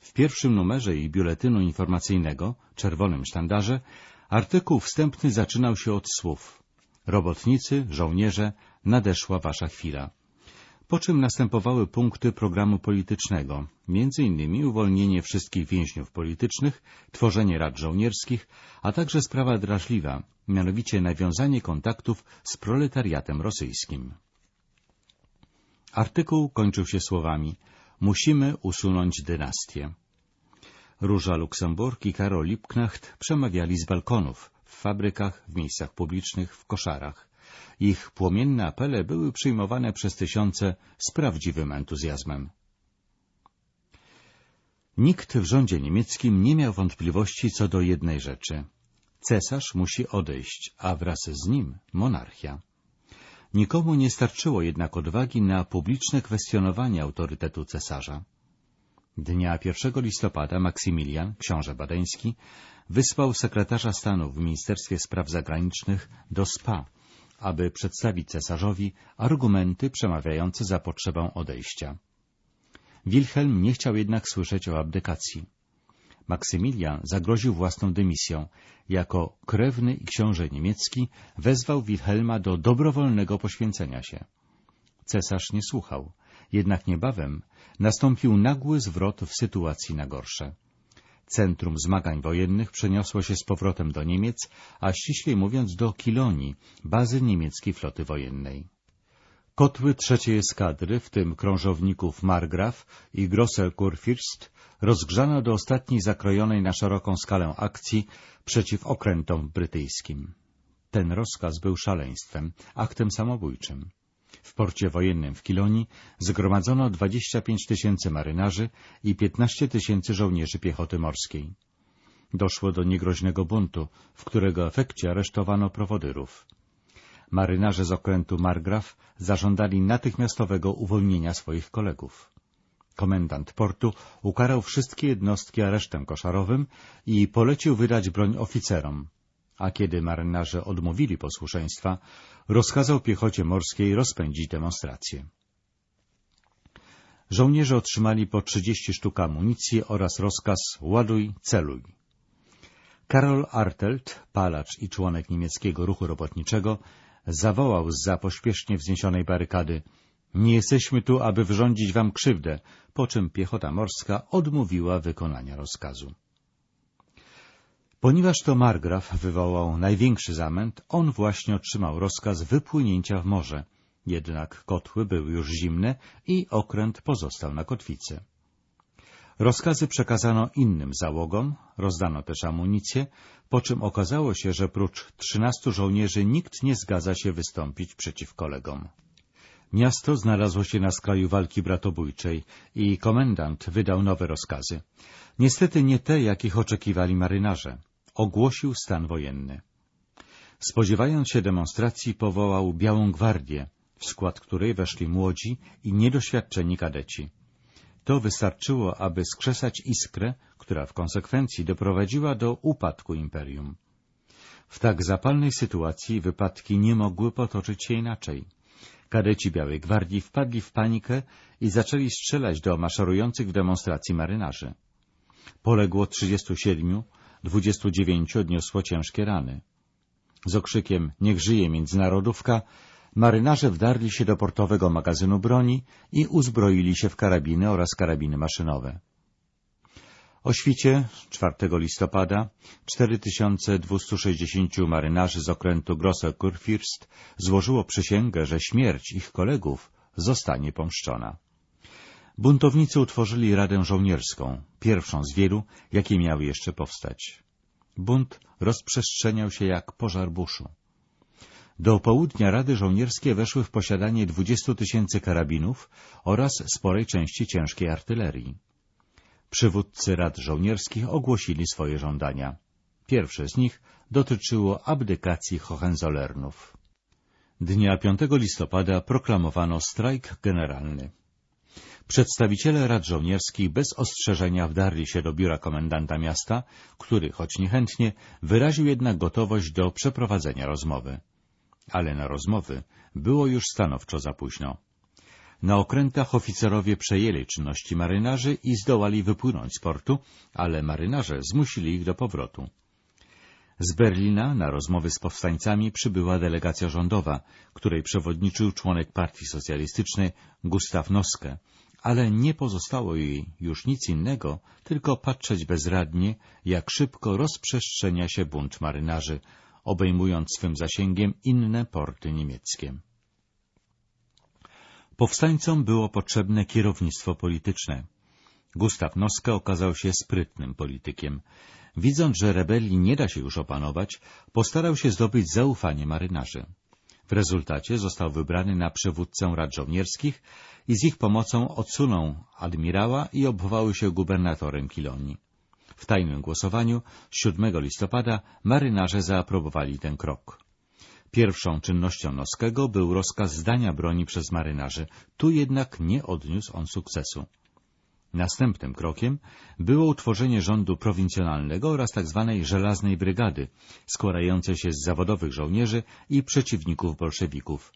W pierwszym numerze ich biuletynu informacyjnego, czerwonym sztandarze, artykuł wstępny zaczynał się od słów Robotnicy, żołnierze, nadeszła wasza chwila. Po czym następowały punkty programu politycznego, innymi uwolnienie wszystkich więźniów politycznych, tworzenie rad żołnierskich, a także sprawa drażliwa, mianowicie nawiązanie kontaktów z proletariatem rosyjskim. Artykuł kończył się słowami Musimy usunąć dynastię. Róża Luksemburg i Karol Liebknecht przemawiali z balkonów, w fabrykach, w miejscach publicznych, w koszarach. Ich płomienne apele były przyjmowane przez tysiące z prawdziwym entuzjazmem. Nikt w rządzie niemieckim nie miał wątpliwości co do jednej rzeczy. Cesarz musi odejść, a wraz z nim monarchia. Nikomu nie starczyło jednak odwagi na publiczne kwestionowanie autorytetu cesarza. Dnia 1 listopada Maksymilian, książę badeński, wysłał sekretarza stanu w Ministerstwie Spraw Zagranicznych do SPA, aby przedstawić cesarzowi argumenty przemawiające za potrzebą odejścia. Wilhelm nie chciał jednak słyszeć o abdykacji. Maksymilian zagroził własną dymisją. Jako krewny i książę niemiecki wezwał Wilhelma do dobrowolnego poświęcenia się. Cesarz nie słuchał, jednak niebawem nastąpił nagły zwrot w sytuacji na gorsze. Centrum zmagań wojennych przeniosło się z powrotem do Niemiec, a ściślej mówiąc do Kilonii, bazy niemieckiej floty wojennej. Kotły trzeciej eskadry, w tym krążowników Margraf i Grosser-Kurfürst, rozgrzano do ostatniej zakrojonej na szeroką skalę akcji przeciw okrętom brytyjskim. Ten rozkaz był szaleństwem, aktem samobójczym. W porcie wojennym w Kilonii zgromadzono 25 tysięcy marynarzy i 15 tysięcy żołnierzy piechoty morskiej. Doszło do niegroźnego buntu, w którego efekcie aresztowano prowodyrów. Marynarze z okrętu Margraf zażądali natychmiastowego uwolnienia swoich kolegów. Komendant portu ukarał wszystkie jednostki aresztem koszarowym i polecił wydać broń oficerom, a kiedy marynarze odmówili posłuszeństwa, rozkazał piechocie morskiej rozpędzić demonstrację. Żołnierze otrzymali po 30 sztuk amunicji oraz rozkaz ładuj, celuj. Karol Artelt, palacz i członek niemieckiego ruchu robotniczego, zawołał z za pośpiesznie wzniesionej barykady Nie jesteśmy tu, aby wyrządzić wam krzywdę, po czym piechota morska odmówiła wykonania rozkazu. Ponieważ to Margraf wywołał największy zamęt, on właśnie otrzymał rozkaz wypłynięcia w morze. Jednak kotły były już zimne i okręt pozostał na kotwicy. Rozkazy przekazano innym załogom, rozdano też amunicję, po czym okazało się, że prócz trzynastu żołnierzy nikt nie zgadza się wystąpić przeciw kolegom. Miasto znalazło się na skraju walki bratobójczej i komendant wydał nowe rozkazy. Niestety nie te, jakich oczekiwali marynarze. Ogłosił stan wojenny. Spodziewając się demonstracji, powołał Białą Gwardię, w skład której weszli młodzi i niedoświadczeni kadeci. To wystarczyło, aby skrzesać iskrę, która w konsekwencji doprowadziła do upadku imperium. W tak zapalnej sytuacji wypadki nie mogły potoczyć się inaczej. Kadeci Białej Gwardii wpadli w panikę i zaczęli strzelać do maszerujących w demonstracji marynarzy. Poległo 37, 29 odniosło ciężkie rany. Z okrzykiem Niech żyje międzynarodówka marynarze wdarli się do portowego magazynu broni i uzbroili się w karabiny oraz karabiny maszynowe. O świcie 4 listopada 4260 marynarzy z okrętu Grosse Kurfürst złożyło przysięgę, że śmierć ich kolegów zostanie pomszczona. Buntownicy utworzyli Radę Żołnierską, pierwszą z wielu, jakie miały jeszcze powstać. Bunt rozprzestrzeniał się jak pożar buszu. Do południa Rady Żołnierskie weszły w posiadanie 20 tysięcy karabinów oraz sporej części ciężkiej artylerii. Przywódcy Rad Żołnierskich ogłosili swoje żądania. Pierwsze z nich dotyczyło abdykacji Hohenzollernów. Dnia 5 listopada proklamowano strajk generalny. Przedstawiciele Rad Żołnierskich bez ostrzeżenia wdarli się do biura komendanta miasta, który, choć niechętnie, wyraził jednak gotowość do przeprowadzenia rozmowy. Ale na rozmowy było już stanowczo za późno. Na okrętach oficerowie przejęli czynności marynarzy i zdołali wypłynąć z portu, ale marynarze zmusili ich do powrotu. Z Berlina na rozmowy z powstańcami przybyła delegacja rządowa, której przewodniczył członek Partii Socjalistycznej Gustaw Noske, ale nie pozostało jej już nic innego, tylko patrzeć bezradnie, jak szybko rozprzestrzenia się bunt marynarzy, obejmując swym zasięgiem inne porty niemieckie. Powstańcom było potrzebne kierownictwo polityczne. Gustaw Noska okazał się sprytnym politykiem. Widząc, że rebelii nie da się już opanować, postarał się zdobyć zaufanie marynarzy. W rezultacie został wybrany na przywódcę rad żołnierskich i z ich pomocą odsunął admirała i obwołał się gubernatorem Kilonii. W tajnym głosowaniu 7 listopada marynarze zaaprobowali ten krok. Pierwszą czynnością Noskiego był rozkaz zdania broni przez marynarzy, tu jednak nie odniósł on sukcesu. Następnym krokiem było utworzenie rządu prowincjonalnego oraz tzw. Tak żelaznej brygady, składającej się z zawodowych żołnierzy i przeciwników bolszewików.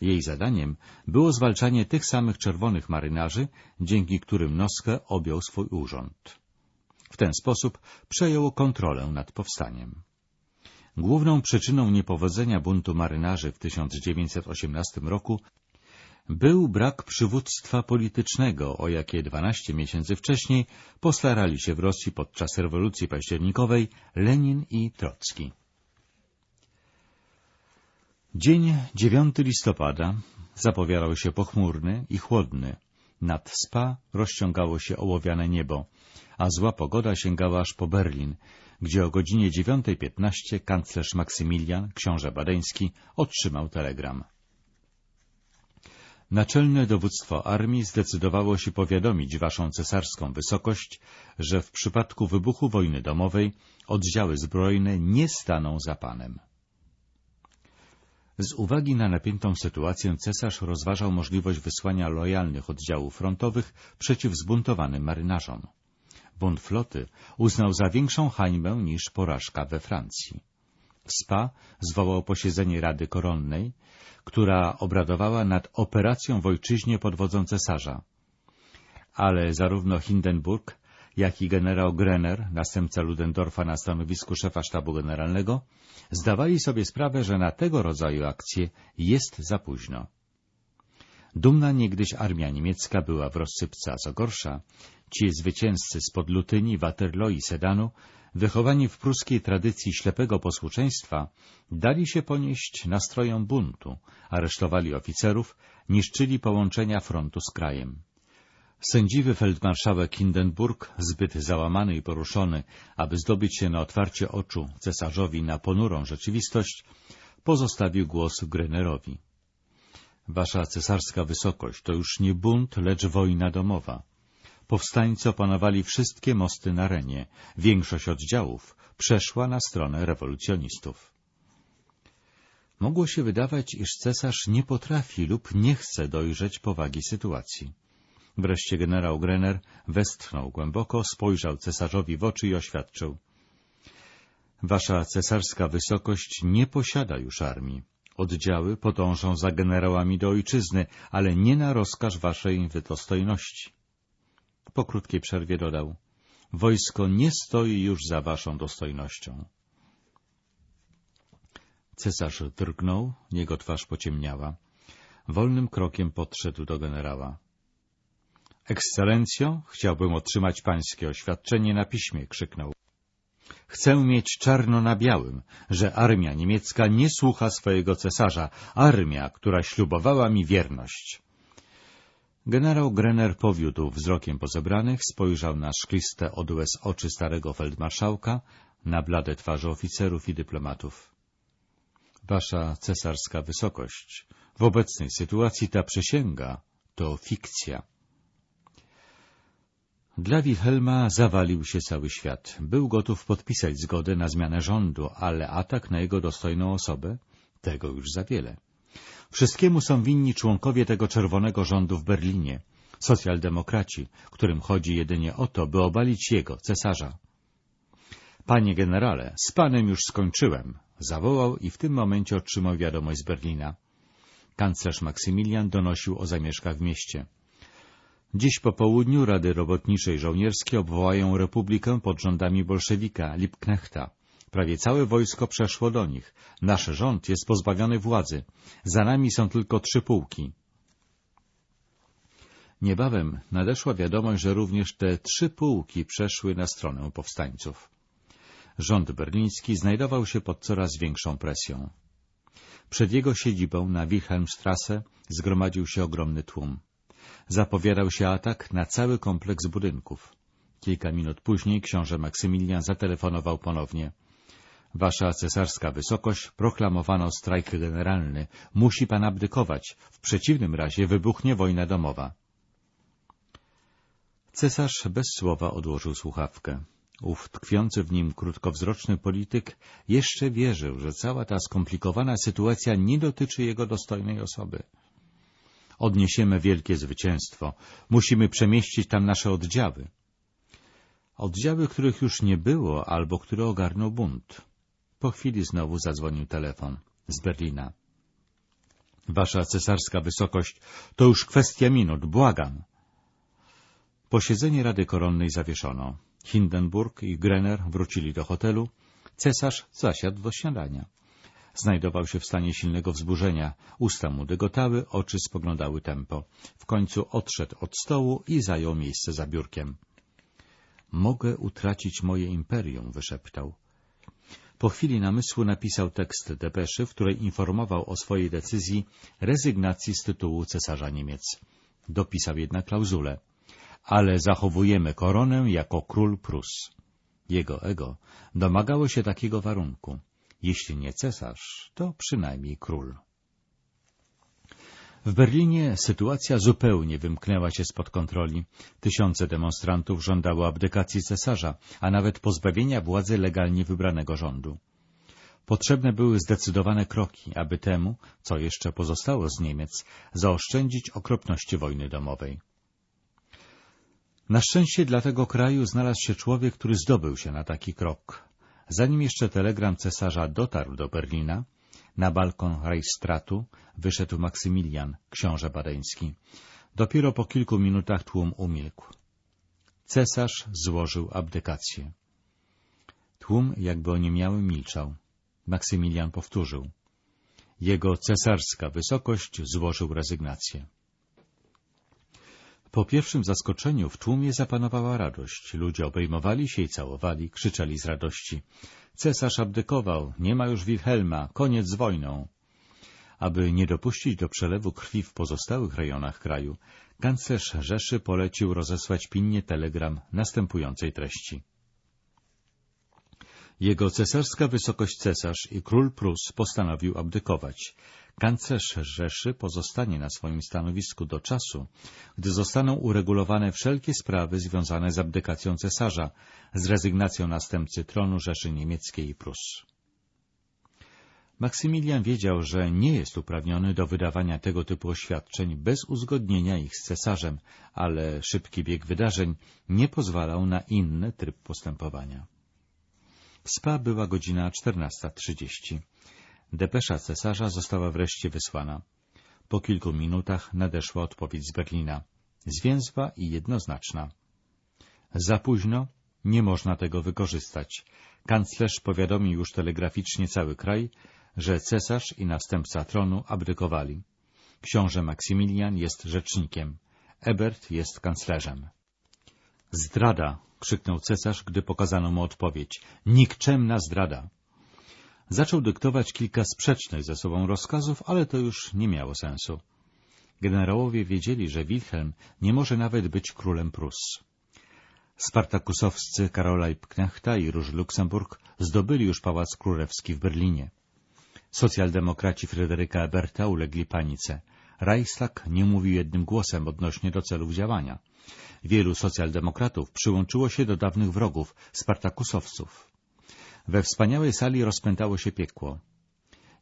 Jej zadaniem było zwalczanie tych samych czerwonych marynarzy, dzięki którym Noskę objął swój urząd. W ten sposób przejął kontrolę nad powstaniem. Główną przyczyną niepowodzenia buntu marynarzy w 1918 roku był brak przywództwa politycznego, o jakie 12 miesięcy wcześniej postarali się w Rosji podczas rewolucji październikowej Lenin i Trocki. Dzień 9 listopada zapowiadał się pochmurny i chłodny. Nad Spa rozciągało się ołowiane niebo, a zła pogoda sięgała aż po Berlin, gdzie o godzinie 9.15 kanclerz Maksymilian, książę badeński, otrzymał telegram. Naczelne dowództwo armii zdecydowało się powiadomić waszą cesarską wysokość, że w przypadku wybuchu wojny domowej oddziały zbrojne nie staną za panem. Z uwagi na napiętą sytuację cesarz rozważał możliwość wysłania lojalnych oddziałów frontowych przeciw zbuntowanym marynarzom. Bunt floty uznał za większą hańbę niż porażka we Francji. Spa zwołał posiedzenie Rady Koronnej, która obradowała nad operacją w ojczyźnie pod wodzą cesarza. Ale zarówno Hindenburg, jak i generał Grenner, następca Ludendorfa na stanowisku szefa sztabu generalnego, zdawali sobie sprawę, że na tego rodzaju akcje jest za późno. Dumna niegdyś armia niemiecka była w rozsypce, a co gorsza, ci zwycięzcy spod Lutyni, Waterloo i Sedanu, wychowani w pruskiej tradycji ślepego posłuszeństwa, dali się ponieść nastrojom buntu, aresztowali oficerów, niszczyli połączenia frontu z krajem. Sędziwy feldmarszałek Hindenburg, zbyt załamany i poruszony, aby zdobyć się na otwarcie oczu cesarzowi na ponurą rzeczywistość, pozostawił głos Grenerowi. Wasza cesarska wysokość to już nie bunt, lecz wojna domowa. Powstańcy opanowali wszystkie mosty na Renie. Większość oddziałów przeszła na stronę rewolucjonistów. Mogło się wydawać, iż cesarz nie potrafi lub nie chce dojrzeć powagi sytuacji. Wreszcie generał Grener westchnął głęboko, spojrzał cesarzowi w oczy i oświadczył. Wasza cesarska wysokość nie posiada już armii. Oddziały podążą za generałami do ojczyzny, ale nie na rozkaz waszej dostojności. Po krótkiej przerwie dodał. Wojsko nie stoi już za waszą dostojnością. Cesarz drgnął, jego twarz pociemniała. Wolnym krokiem podszedł do generała. Ekscelencjo, chciałbym otrzymać pańskie oświadczenie na piśmie, krzyknął. Chcę mieć czarno na białym, że armia niemiecka nie słucha swojego cesarza, armia, która ślubowała mi wierność. Generał Grener powiódł wzrokiem po zebranych, spojrzał na szkliste od łez oczy starego feldmarszałka, na blade twarze oficerów i dyplomatów. Wasza cesarska wysokość, w obecnej sytuacji ta przysięga to fikcja. Dla Wilhelma zawalił się cały świat. Był gotów podpisać zgodę na zmianę rządu, ale atak na jego dostojną osobę? Tego już za wiele. Wszystkiemu są winni członkowie tego czerwonego rządu w Berlinie, socjaldemokraci, którym chodzi jedynie o to, by obalić jego, cesarza. Panie generale, z panem już skończyłem, zawołał i w tym momencie otrzymał wiadomość z Berlina. Kanclerz Maksymilian donosił o zamieszkach w mieście. Dziś po południu Rady Robotniczej Żołnierskie obwołają republikę pod rządami bolszewika Lipknechta. Prawie całe wojsko przeszło do nich. Nasz rząd jest pozbawiony władzy. Za nami są tylko trzy pułki. Niebawem nadeszła wiadomość, że również te trzy pułki przeszły na stronę powstańców. Rząd berliński znajdował się pod coraz większą presją. Przed jego siedzibą na Wilhelmstrasse zgromadził się ogromny tłum. Zapowiadał się atak na cały kompleks budynków. Kilka minut później książę Maksymilian zatelefonował ponownie. Wasza cesarska wysokość proklamowano strajk generalny. Musi pan abdykować. W przeciwnym razie wybuchnie wojna domowa. Cesarz bez słowa odłożył słuchawkę. Ów tkwiący w nim krótkowzroczny polityk jeszcze wierzył, że cała ta skomplikowana sytuacja nie dotyczy jego dostojnej osoby. Odniesiemy wielkie zwycięstwo. Musimy przemieścić tam nasze oddziały. Oddziały, których już nie było, albo które ogarnął bunt. Po chwili znowu zadzwonił telefon z Berlina. Wasza cesarska wysokość, to już kwestia minut, błagam. Posiedzenie Rady Koronnej zawieszono. Hindenburg i Grener wrócili do hotelu. Cesarz zasiadł do śniadania. Znajdował się w stanie silnego wzburzenia. Usta mu dygotały, oczy spoglądały tempo. W końcu odszedł od stołu i zajął miejsce za biurkiem. Mogę utracić moje imperium, wyszeptał. Po chwili namysłu napisał tekst depeszy, w której informował o swojej decyzji rezygnacji z tytułu cesarza Niemiec. Dopisał jednak klauzulę. Ale zachowujemy koronę jako król Prus. Jego ego domagało się takiego warunku. Jeśli nie cesarz, to przynajmniej król. W Berlinie sytuacja zupełnie wymknęła się spod kontroli. Tysiące demonstrantów żądało abdykacji cesarza, a nawet pozbawienia władzy legalnie wybranego rządu. Potrzebne były zdecydowane kroki, aby temu, co jeszcze pozostało z Niemiec, zaoszczędzić okropności wojny domowej. Na szczęście dla tego kraju znalazł się człowiek, który zdobył się na taki krok. Zanim jeszcze telegram cesarza dotarł do Berlina, na balkon Reichstratu wyszedł Maksymilian, książę badeński. Dopiero po kilku minutach tłum umilkł. Cesarz złożył abdykację. Tłum, jakby oniemiały, milczał. Maksymilian powtórzył. Jego cesarska wysokość złożył rezygnację. Po pierwszym zaskoczeniu w tłumie zapanowała radość. Ludzie obejmowali się i całowali, krzyczeli z radości. Cesarz abdykował, nie ma już Wilhelma, koniec z wojną. Aby nie dopuścić do przelewu krwi w pozostałych rejonach kraju, kanclerz Rzeszy polecił rozesłać pilnie telegram następującej treści. Jego cesarska wysokość cesarz i król Prus postanowił abdykować. Kanclerz Rzeszy pozostanie na swoim stanowisku do czasu, gdy zostaną uregulowane wszelkie sprawy związane z abdykacją cesarza, z rezygnacją następcy tronu Rzeszy Niemieckiej i Prus. Maksymilian wiedział, że nie jest uprawniony do wydawania tego typu oświadczeń bez uzgodnienia ich z cesarzem, ale szybki bieg wydarzeń nie pozwalał na inny tryb postępowania. W Spa była godzina 14.30. Depesza cesarza została wreszcie wysłana. Po kilku minutach nadeszła odpowiedź z Berlina. Zwięzła i jednoznaczna. Za późno, nie można tego wykorzystać. Kanclerz powiadomił już telegraficznie cały kraj, że cesarz i następca tronu abdykowali. Książę Maksymilian jest rzecznikiem, Ebert jest kanclerzem. Zdrada! krzyknął cesarz, gdy pokazano mu odpowiedź. Nikczemna zdrada! Zaczął dyktować kilka sprzecznych ze sobą rozkazów, ale to już nie miało sensu. Generałowie wiedzieli, że Wilhelm nie może nawet być królem Prus. Spartakusowscy Karola Knechta i Róż Luksemburg zdobyli już Pałac Królewski w Berlinie. Socjaldemokraci Fryderyka Eberta ulegli panice. Reichstag nie mówił jednym głosem odnośnie do celów działania. Wielu socjaldemokratów przyłączyło się do dawnych wrogów, Spartakusowców. We wspaniałej sali rozpętało się piekło.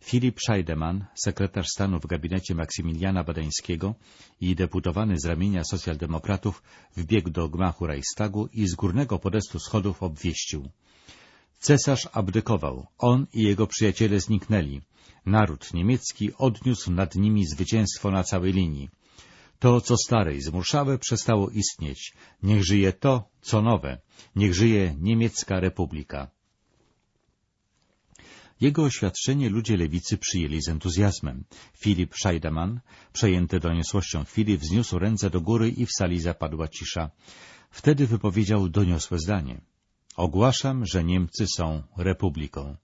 Filip Scheidemann, sekretarz stanu w gabinecie Maksymiliana Badeńskiego i deputowany z ramienia socjaldemokratów, wbiegł do gmachu Reichstagu i z górnego podestu schodów obwieścił. Cesarz abdykował, on i jego przyjaciele zniknęli. Naród niemiecki odniósł nad nimi zwycięstwo na całej linii. To, co stare i zmuszałe, przestało istnieć. Niech żyje to, co nowe. Niech żyje niemiecka republika. Jego oświadczenie ludzie lewicy przyjęli z entuzjazmem. Filip Scheidemann, przejęty doniosłością chwili, wzniósł ręce do góry i w sali zapadła cisza. Wtedy wypowiedział doniosłe zdanie. Ogłaszam, że Niemcy są republiką.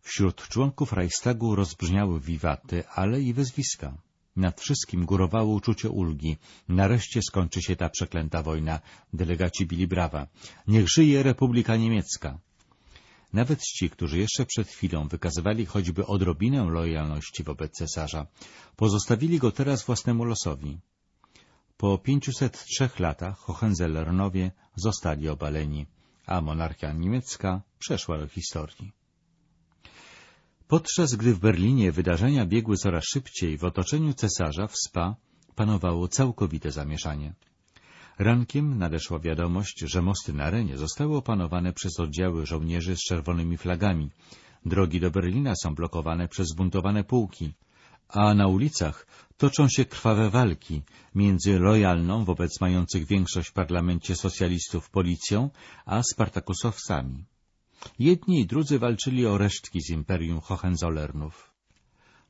Wśród członków Reichstagu rozbrzmiały wiwaty, ale i wezwiska. Nad wszystkim górowało uczucie ulgi. Nareszcie skończy się ta przeklęta wojna. Delegaci bili brawa. Niech żyje Republika Niemiecka. Nawet ci, którzy jeszcze przed chwilą wykazywali choćby odrobinę lojalności wobec cesarza, pozostawili go teraz własnemu losowi. Po 503 latach Hohenzollernowie zostali obaleni, a monarchia niemiecka przeszła do historii. Podczas gdy w Berlinie wydarzenia biegły coraz szybciej, w otoczeniu cesarza w Spa panowało całkowite zamieszanie. Rankiem nadeszła wiadomość, że mosty na Renie zostały opanowane przez oddziały żołnierzy z czerwonymi flagami. Drogi do Berlina są blokowane przez zbuntowane pułki, a na ulicach toczą się krwawe walki między lojalną wobec mających większość w parlamencie socjalistów policją, a spartakusowcami. Jedni i drudzy walczyli o resztki z imperium Hohenzollernów.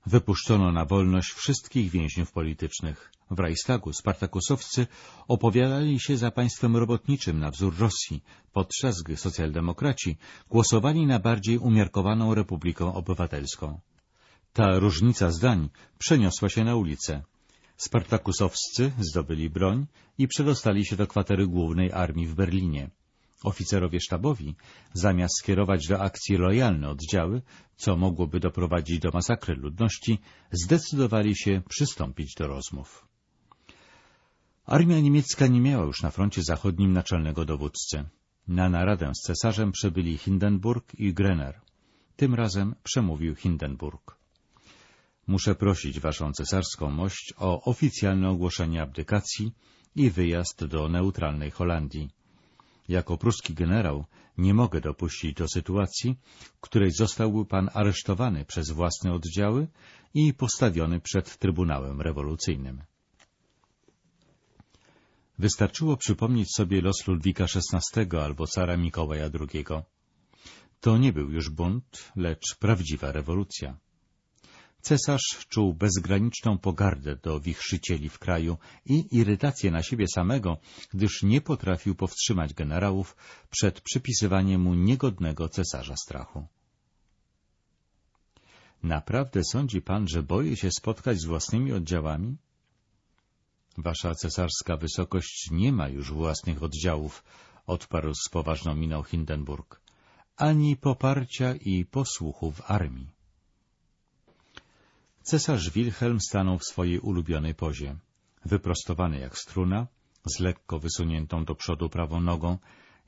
Wypuszczono na wolność wszystkich więźniów politycznych. W Reichstagu spartakusowcy opowiadali się za państwem robotniczym na wzór Rosji, podczas gdy socjaldemokraci głosowali na bardziej umiarkowaną republiką obywatelską. Ta różnica zdań przeniosła się na ulicę. Spartakusowscy zdobyli broń i przedostali się do kwatery głównej armii w Berlinie. Oficerowie sztabowi, zamiast skierować do akcji lojalne oddziały, co mogłoby doprowadzić do masakry ludności, zdecydowali się przystąpić do rozmów. Armia niemiecka nie miała już na froncie zachodnim naczelnego dowódcy. Na naradę z cesarzem przybyli Hindenburg i Grener. Tym razem przemówił Hindenburg. Muszę prosić waszą cesarską mość o oficjalne ogłoszenie abdykacji i wyjazd do neutralnej Holandii. Jako pruski generał nie mogę dopuścić do sytuacji, w której zostałby pan aresztowany przez własne oddziały i postawiony przed Trybunałem Rewolucyjnym. Wystarczyło przypomnieć sobie los Ludwika XVI albo cara Mikołaja II. To nie był już bunt, lecz prawdziwa rewolucja. Cesarz czuł bezgraniczną pogardę do wichrzycieli w kraju i irytację na siebie samego, gdyż nie potrafił powstrzymać generałów przed przypisywaniem mu niegodnego cesarza strachu. Naprawdę sądzi pan, że boję się spotkać z własnymi oddziałami? Wasza cesarska wysokość nie ma już własnych oddziałów, odparł z poważną miną Hindenburg, ani poparcia i posłuchu w armii. Cesarz Wilhelm stanął w swojej ulubionej pozie, wyprostowany jak struna, z lekko wysuniętą do przodu prawą nogą,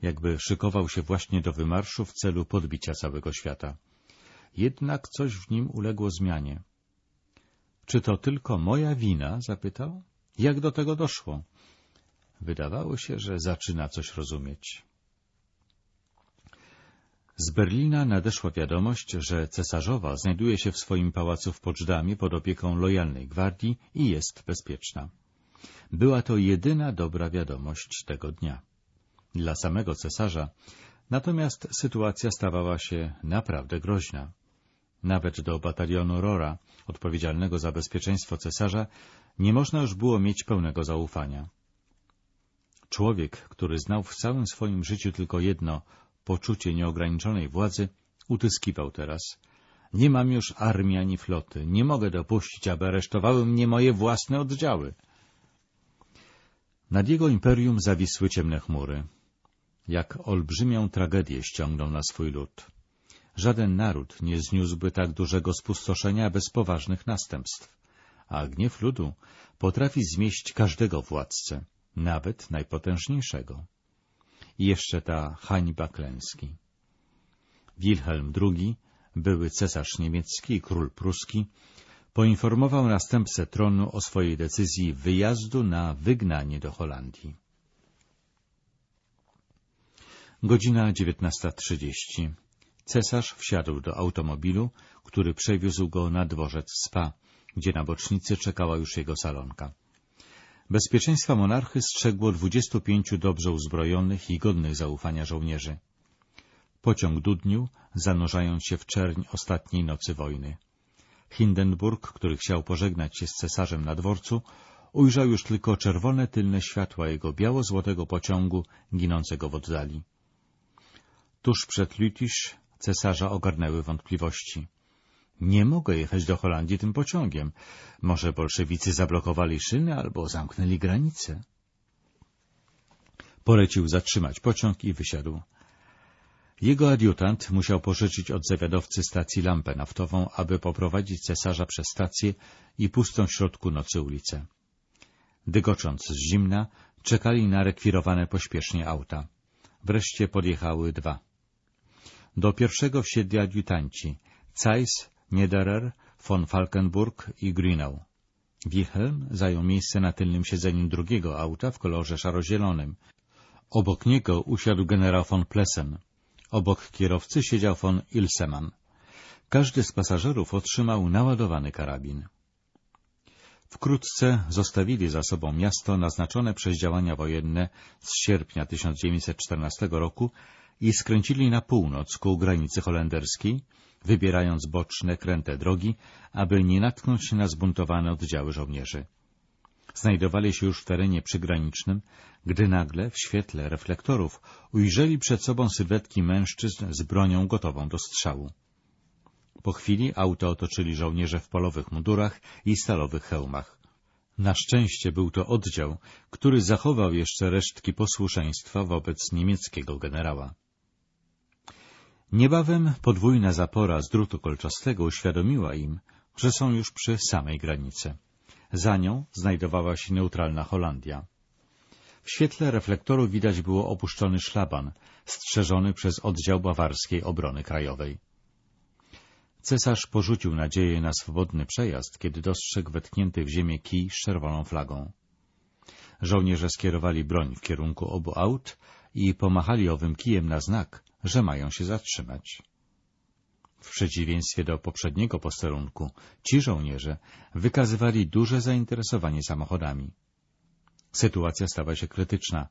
jakby szykował się właśnie do wymarszu w celu podbicia całego świata. Jednak coś w nim uległo zmianie. — Czy to tylko moja wina? — zapytał. — Jak do tego doszło? Wydawało się, że zaczyna coś rozumieć. Z Berlina nadeszła wiadomość, że cesarzowa znajduje się w swoim pałacu w Poczdamie pod opieką lojalnej gwardii i jest bezpieczna. Była to jedyna dobra wiadomość tego dnia. Dla samego cesarza natomiast sytuacja stawała się naprawdę groźna. Nawet do batalionu Rora, odpowiedzialnego za bezpieczeństwo cesarza, nie można już było mieć pełnego zaufania. Człowiek, który znał w całym swoim życiu tylko jedno poczucie nieograniczonej władzy, utyskiwał teraz. Nie mam już armii ani floty, nie mogę dopuścić, aby aresztowały mnie moje własne oddziały. Nad jego imperium zawisły ciemne chmury. Jak olbrzymią tragedię ściągnął na swój lud. Żaden naród nie zniósłby tak dużego spustoszenia bez poważnych następstw, a gniew ludu potrafi zmieść każdego władcę, nawet najpotężniejszego. I jeszcze ta hańba klęski. Wilhelm II, były cesarz niemiecki i król pruski, poinformował następcę tronu o swojej decyzji wyjazdu na wygnanie do Holandii. Godzina 19.30. Cesarz wsiadł do automobilu, który przewiózł go na dworzec Spa, gdzie na bocznicy czekała już jego salonka. Bezpieczeństwa monarchy strzegło 25 dobrze uzbrojonych i godnych zaufania żołnierzy. Pociąg dudnił, zanurzając się w czerń ostatniej nocy wojny. Hindenburg, który chciał pożegnać się z cesarzem na dworcu, ujrzał już tylko czerwone tylne światła jego biało-złotego pociągu ginącego w oddali. Tuż przed Lüttich cesarza ogarnęły wątpliwości. Nie mogę jechać do Holandii tym pociągiem. Może bolszewicy zablokowali szyny albo zamknęli granice. Polecił zatrzymać pociąg i wysiadł. Jego adiutant musiał pożyczyć od zawiadowcy stacji lampę naftową, aby poprowadzić cesarza przez stację i pustą w środku nocy ulicę. Dygocząc z zimna, czekali na rekwirowane pośpiesznie auta. Wreszcie podjechały dwa. Do pierwszego wsiedli adiutanci Zeiss, Niederer, von Falkenburg i Grünau. Wilhelm zajął miejsce na tylnym siedzeniu drugiego auta w kolorze szarozielonym. Obok niego usiadł generał von Plessen. Obok kierowcy siedział von Ilseman. Każdy z pasażerów otrzymał naładowany karabin. Wkrótce zostawili za sobą miasto naznaczone przez działania wojenne z sierpnia 1914 roku i skręcili na północ ku granicy holenderskiej, wybierając boczne, kręte drogi, aby nie natknąć się na zbuntowane oddziały żołnierzy. Znajdowali się już w terenie przygranicznym, gdy nagle, w świetle reflektorów, ujrzeli przed sobą sylwetki mężczyzn z bronią gotową do strzału. Po chwili auto otoczyli żołnierze w polowych mundurach i stalowych hełmach. Na szczęście był to oddział, który zachował jeszcze resztki posłuszeństwa wobec niemieckiego generała. Niebawem podwójna zapora z drutu kolczastego uświadomiła im, że są już przy samej granicy. Za nią znajdowała się neutralna Holandia. W świetle reflektoru widać było opuszczony szlaban, strzeżony przez oddział bawarskiej obrony krajowej. Cesarz porzucił nadzieję na swobodny przejazd, kiedy dostrzegł wetknięty w ziemię kij z czerwoną flagą. Żołnierze skierowali broń w kierunku obu aut i pomachali owym kijem na znak, że mają się zatrzymać. W przeciwieństwie do poprzedniego posterunku, ci żołnierze wykazywali duże zainteresowanie samochodami. Sytuacja stała się krytyczna,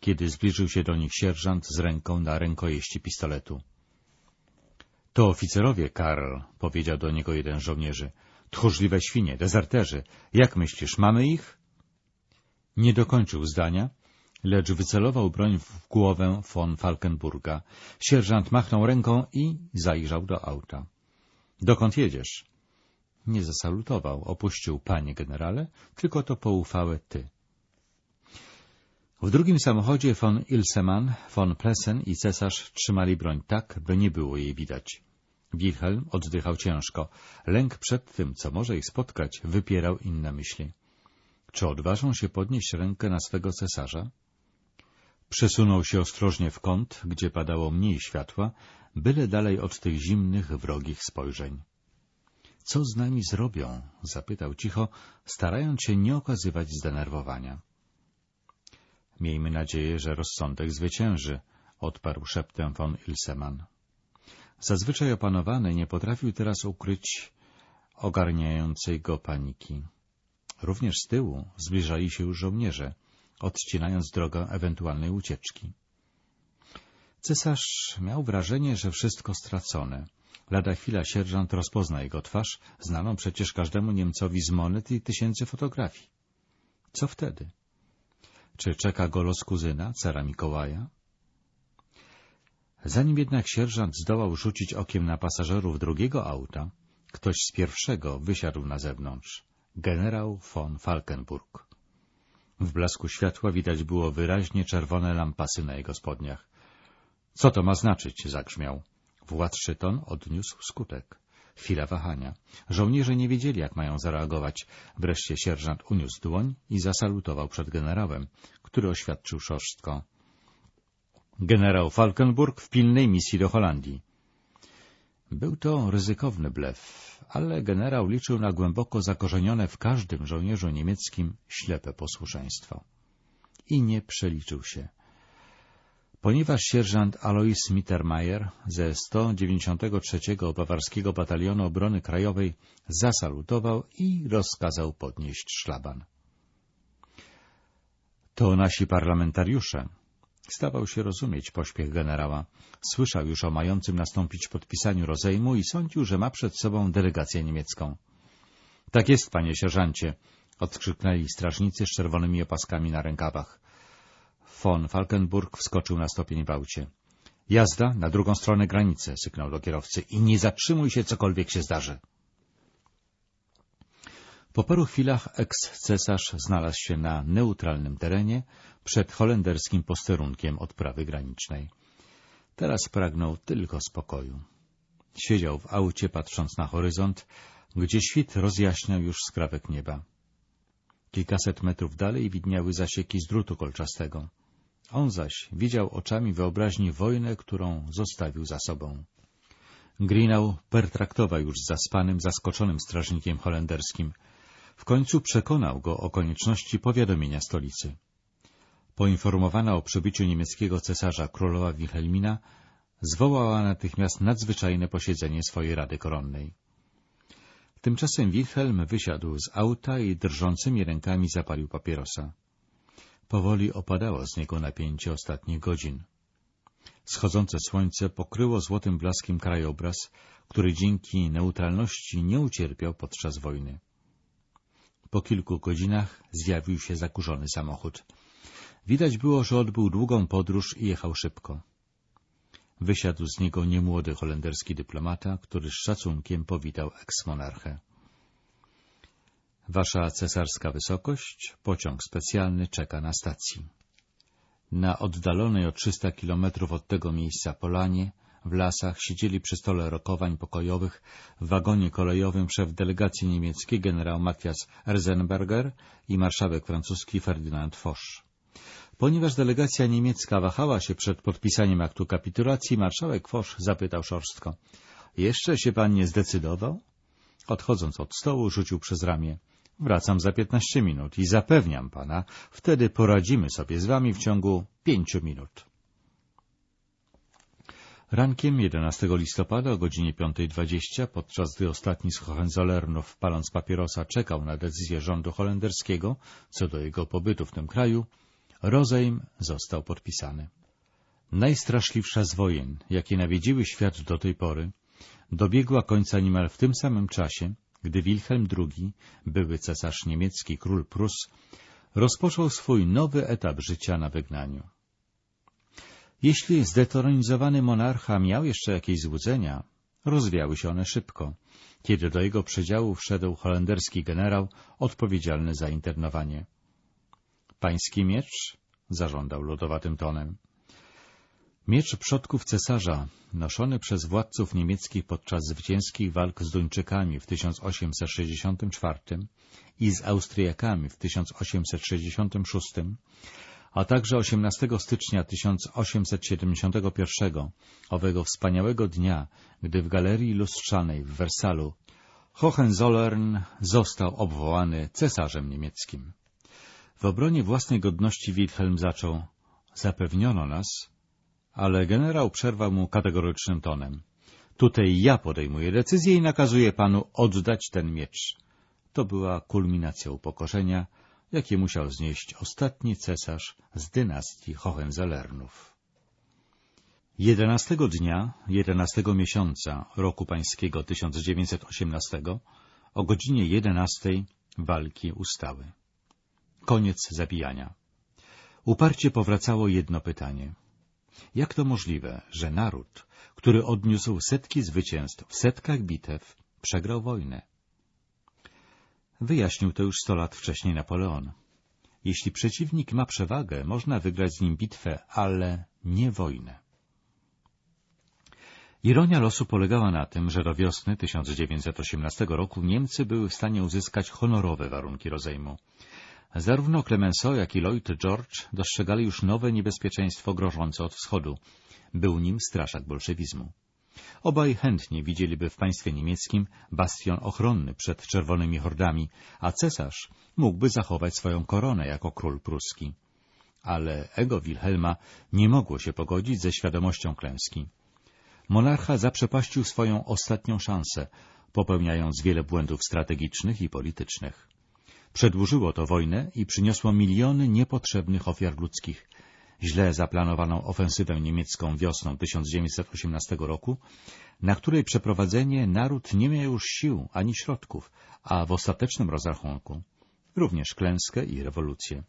kiedy zbliżył się do nich sierżant z ręką na rękojeści pistoletu. — To oficerowie, Karl — powiedział do niego jeden z żołnierzy. — Tchórzliwe świnie, dezerterzy. Jak myślisz, mamy ich? Nie dokończył zdania, lecz wycelował broń w głowę von Falkenburga. Sierżant machnął ręką i zajrzał do auta. Dokąd jedziesz? Nie zasalutował, opuścił panie generale, tylko to poufałe ty. W drugim samochodzie von Ilseman, von Plessen i cesarz trzymali broń tak, by nie było jej widać. Wilhelm oddychał ciężko. Lęk przed tym, co może ich spotkać, wypierał inne myśli. Czy odważą się podnieść rękę na swego cesarza? Przesunął się ostrożnie w kąt, gdzie padało mniej światła, byle dalej od tych zimnych, wrogich spojrzeń. — Co z nami zrobią? — zapytał cicho, starając się nie okazywać zdenerwowania. — Miejmy nadzieję, że rozsądek zwycięży — odparł szeptem von Ilseman. Zazwyczaj opanowany nie potrafił teraz ukryć ogarniającej go paniki. Również z tyłu zbliżali się już żołnierze, odcinając drogę ewentualnej ucieczki. Cesarz miał wrażenie, że wszystko stracone. Lada chwila sierżant rozpozna jego twarz, znaną przecież każdemu Niemcowi z monet i tysięcy fotografii. Co wtedy? Czy czeka go los kuzyna, cara Mikołaja? Zanim jednak sierżant zdołał rzucić okiem na pasażerów drugiego auta, ktoś z pierwszego wysiadł na zewnątrz. Generał von Falkenburg. W blasku światła widać było wyraźnie czerwone lampasy na jego spodniach. — Co to ma znaczyć? — zagrzmiał. Władczy ton odniósł skutek. Chwila wahania. Żołnierze nie wiedzieli, jak mają zareagować. Wreszcie sierżant uniósł dłoń i zasalutował przed generałem, który oświadczył szorstko. Generał Falkenburg w pilnej misji do Holandii. Był to ryzykowny blef, ale generał liczył na głęboko zakorzenione w każdym żołnierzu niemieckim ślepe posłuszeństwo. I nie przeliczył się. Ponieważ sierżant Alois Mittermeier ze 193 Bawarskiego Batalionu Obrony Krajowej zasalutował i rozkazał podnieść szlaban. To nasi parlamentariusze, Stawał się rozumieć pośpiech generała. Słyszał już o mającym nastąpić podpisaniu rozejmu i sądził, że ma przed sobą delegację niemiecką. — Tak jest, panie sierżancie! — odkrzyknęli strażnicy z czerwonymi opaskami na rękawach. Von Falkenburg wskoczył na stopień w aucie. — Jazda na drugą stronę granicy! — syknął do kierowcy. — I nie zatrzymuj się, cokolwiek się zdarzy! Po paru chwilach eks-cesarz znalazł się na neutralnym terenie przed holenderskim posterunkiem odprawy granicznej. Teraz pragnął tylko spokoju. Siedział w aucie, patrząc na horyzont, gdzie świt rozjaśniał już skrawek nieba. Kilkaset metrów dalej widniały zasieki z drutu kolczastego. On zaś widział oczami wyobraźni wojnę, którą zostawił za sobą. Grinał pertraktował już z zaspanym, zaskoczonym strażnikiem holenderskim — w końcu przekonał go o konieczności powiadomienia stolicy. Poinformowana o przybyciu niemieckiego cesarza królowa Wilhelmina zwołała natychmiast nadzwyczajne posiedzenie swojej Rady Koronnej. Tymczasem Wilhelm wysiadł z auta i drżącymi rękami zapalił papierosa. Powoli opadało z niego napięcie ostatnich godzin. Schodzące słońce pokryło złotym blaskiem krajobraz, który dzięki neutralności nie ucierpiał podczas wojny. Po kilku godzinach zjawił się zakurzony samochód. Widać było, że odbył długą podróż i jechał szybko. Wysiadł z niego niemłody holenderski dyplomata, który z szacunkiem powitał eksmonarchę. Wasza cesarska wysokość, pociąg specjalny czeka na stacji. Na oddalonej o 300 kilometrów od tego miejsca polanie w lasach siedzieli przy stole rokowań pokojowych w wagonie kolejowym szef delegacji niemieckiej generał Matthias Erzenberger i marszałek francuski Ferdynand Foch. Ponieważ delegacja niemiecka wahała się przed podpisaniem aktu kapitulacji, marszałek Foch zapytał szorstko — Jeszcze się pan nie zdecydował? Odchodząc od stołu, rzucił przez ramię — Wracam za piętnaście minut i zapewniam pana, wtedy poradzimy sobie z wami w ciągu pięciu minut. Rankiem 11 listopada o godzinie 5.20, podczas gdy ostatni z Hohenzollernów, paląc papierosa, czekał na decyzję rządu holenderskiego co do jego pobytu w tym kraju, rozejm został podpisany. Najstraszliwsza z wojen, jakie nawiedziły świat do tej pory, dobiegła końca niemal w tym samym czasie, gdy Wilhelm II, były cesarz niemiecki, król Prus, rozpoczął swój nowy etap życia na wygnaniu. Jeśli zdetronizowany monarcha miał jeszcze jakieś złudzenia, rozwiały się one szybko, kiedy do jego przedziału wszedł holenderski generał odpowiedzialny za internowanie. Pański miecz? zażądał lodowatym tonem. Miecz przodków cesarza, noszony przez władców niemieckich podczas zwycięskich walk z Duńczykami w 1864 i z Austriakami w 1866, a także 18 stycznia 1871, owego wspaniałego dnia, gdy w Galerii Lustrzanej w Wersalu Hohenzollern został obwołany cesarzem niemieckim. W obronie własnej godności Wilhelm zaczął Zapewniono nas, ale generał przerwał mu kategorycznym tonem. Tutaj ja podejmuję decyzję i nakazuję panu oddać ten miecz. To była kulminacja upokorzenia, jakie musiał znieść ostatni cesarz z dynastii Hohenzollernów. Jedenastego dnia, jedenastego miesiąca roku pańskiego 1918 o godzinie jedenastej walki ustały. Koniec zabijania. Uparcie powracało jedno pytanie. Jak to możliwe, że naród, który odniósł setki zwycięstw w setkach bitew, przegrał wojnę? Wyjaśnił to już sto lat wcześniej Napoleon. Jeśli przeciwnik ma przewagę, można wygrać z nim bitwę, ale nie wojnę. Ironia losu polegała na tym, że do wiosny 1918 roku Niemcy były w stanie uzyskać honorowe warunki rozejmu. Zarówno Clemenceau, jak i Lloyd George dostrzegali już nowe niebezpieczeństwo grożące od wschodu. Był nim straszak bolszewizmu. Obaj chętnie widzieliby w państwie niemieckim bastion ochronny przed czerwonymi hordami, a cesarz mógłby zachować swoją koronę jako król pruski. Ale ego Wilhelma nie mogło się pogodzić ze świadomością klęski. Monarcha zaprzepaścił swoją ostatnią szansę, popełniając wiele błędów strategicznych i politycznych. Przedłużyło to wojnę i przyniosło miliony niepotrzebnych ofiar ludzkich, źle zaplanowaną ofensywę niemiecką wiosną 1918 roku, na której przeprowadzenie naród nie miał już sił ani środków, a w ostatecznym rozrachunku również klęskę i rewolucję.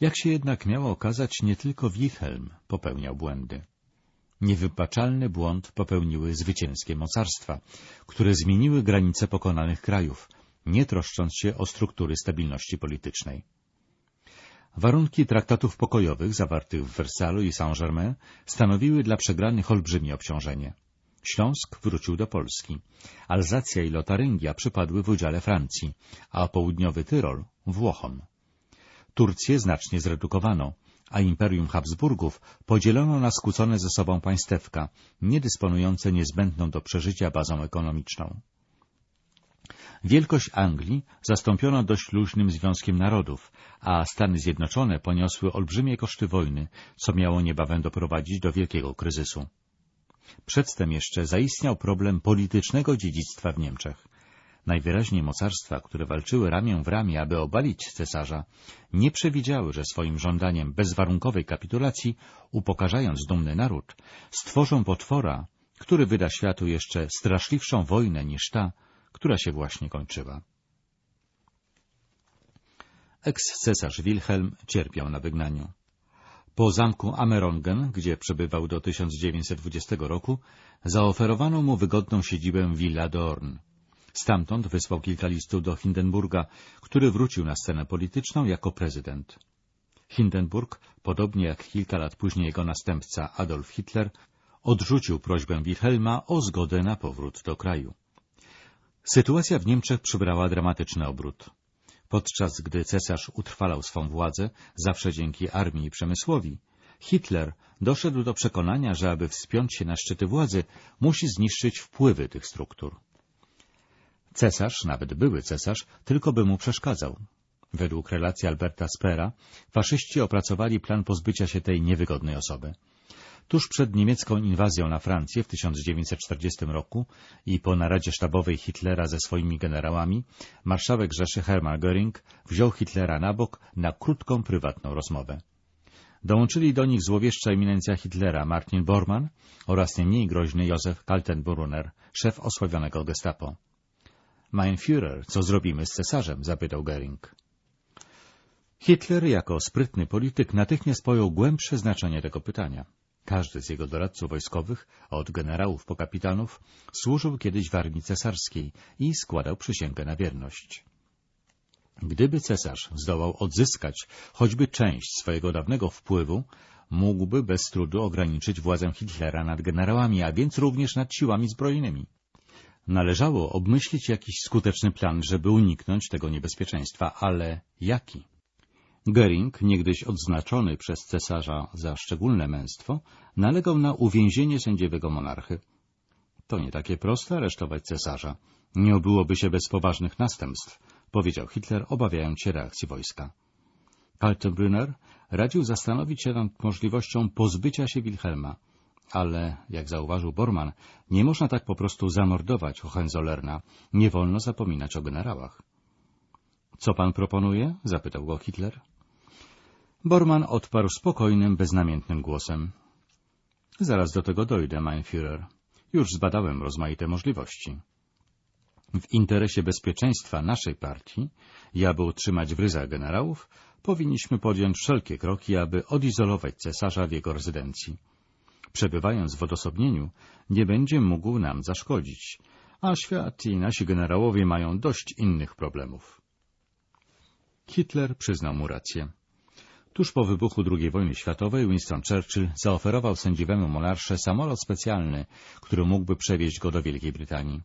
Jak się jednak miało okazać, nie tylko Wilhelm popełniał błędy. Niewybaczalny błąd popełniły zwycięskie mocarstwa, które zmieniły granice pokonanych krajów, nie troszcząc się o struktury stabilności politycznej. Warunki traktatów pokojowych zawartych w Wersalu i Saint-Germain stanowiły dla przegranych olbrzymie obciążenie. Śląsk wrócił do Polski, Alzacja i Lotaryngia przypadły w udziale Francji, a południowy Tyrol — Włochom. Turcję znacznie zredukowano, a Imperium Habsburgów podzielono na skłócone ze sobą państewka, nie dysponujące niezbędną do przeżycia bazą ekonomiczną. Wielkość Anglii zastąpiono dość luźnym Związkiem Narodów, a Stany Zjednoczone poniosły olbrzymie koszty wojny, co miało niebawem doprowadzić do wielkiego kryzysu. Przedtem jeszcze zaistniał problem politycznego dziedzictwa w Niemczech. Najwyraźniej mocarstwa, które walczyły ramię w ramię, aby obalić cesarza, nie przewidziały, że swoim żądaniem bezwarunkowej kapitulacji, upokarzając dumny naród, stworzą potwora, który wyda światu jeszcze straszliwszą wojnę niż ta, która się właśnie kończyła. Eks-cesarz Wilhelm cierpiał na wygnaniu. Po zamku Amerongen, gdzie przebywał do 1920 roku, zaoferowano mu wygodną siedzibę Villa d'Orn. Stamtąd wysłał kilka listów do Hindenburga, który wrócił na scenę polityczną jako prezydent. Hindenburg, podobnie jak kilka lat później jego następca Adolf Hitler, odrzucił prośbę Wilhelma o zgodę na powrót do kraju. Sytuacja w Niemczech przybrała dramatyczny obrót. Podczas gdy cesarz utrwalał swą władzę, zawsze dzięki armii i przemysłowi, Hitler doszedł do przekonania, że aby wspiąć się na szczyty władzy, musi zniszczyć wpływy tych struktur. Cesarz, nawet były cesarz, tylko by mu przeszkadzał. Według relacji Alberta Spera, faszyści opracowali plan pozbycia się tej niewygodnej osoby. Tuż przed niemiecką inwazją na Francję w 1940 roku i po naradzie sztabowej Hitlera ze swoimi generałami, marszałek Rzeszy Hermann Göring wziął Hitlera na bok na krótką, prywatną rozmowę. Dołączyli do nich złowieszcza eminencja Hitlera Martin Bormann oraz nie mniej groźny Józef Kaltenbrunner, szef osławionego gestapo. Mein Führer, co zrobimy z cesarzem? zapytał Göring. Hitler jako sprytny polityk natychmiast pojął głębsze znaczenie tego pytania. Każdy z jego doradców wojskowych, od generałów po kapitanów, służył kiedyś w armii cesarskiej i składał przysięgę na wierność. Gdyby cesarz zdołał odzyskać choćby część swojego dawnego wpływu, mógłby bez trudu ograniczyć władzę Hitlera nad generałami, a więc również nad siłami zbrojnymi. Należało obmyślić jakiś skuteczny plan, żeby uniknąć tego niebezpieczeństwa, ale jaki? Göring, niegdyś odznaczony przez cesarza za szczególne męstwo, nalegał na uwięzienie sędziowego monarchy. To nie takie proste aresztować cesarza. Nie obyłoby się bez poważnych następstw, powiedział Hitler, obawiając się reakcji wojska. Kaltenbrunner radził zastanowić się nad możliwością pozbycia się Wilhelma, ale, jak zauważył Bormann, nie można tak po prostu zamordować Hohenzollerna, nie wolno zapominać o generałach. — Co pan proponuje? — zapytał go Hitler. Bormann odparł spokojnym, beznamiętnym głosem. — Zaraz do tego dojdę, mein Führer. Już zbadałem rozmaite możliwości. W interesie bezpieczeństwa naszej partii i aby utrzymać w ryzach generałów, powinniśmy podjąć wszelkie kroki, aby odizolować cesarza w jego rezydencji. Przebywając w odosobnieniu, nie będzie mógł nam zaszkodzić, a świat i nasi generałowie mają dość innych problemów. Hitler przyznał mu rację. Tuż po wybuchu II wojny światowej Winston Churchill zaoferował sędziwemu monarsze samolot specjalny, który mógłby przewieźć go do Wielkiej Brytanii.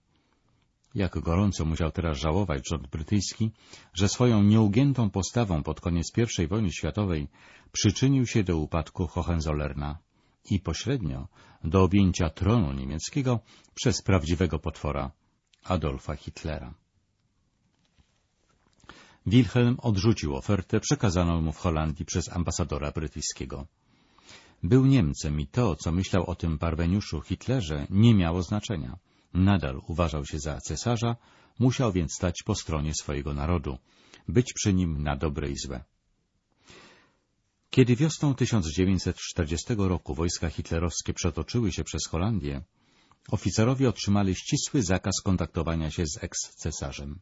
Jak gorąco musiał teraz żałować rząd brytyjski, że swoją nieugiętą postawą pod koniec I wojny światowej przyczynił się do upadku Hohenzollerna i pośrednio do objęcia tronu niemieckiego przez prawdziwego potwora Adolfa Hitlera. Wilhelm odrzucił ofertę przekazaną mu w Holandii przez ambasadora brytyjskiego. Był Niemcem i to, co myślał o tym parweniuszu Hitlerze, nie miało znaczenia. Nadal uważał się za cesarza, musiał więc stać po stronie swojego narodu, być przy nim na dobre i złe. Kiedy wiosną 1940 roku wojska hitlerowskie przetoczyły się przez Holandię, oficerowie otrzymali ścisły zakaz kontaktowania się z eks-cesarzem.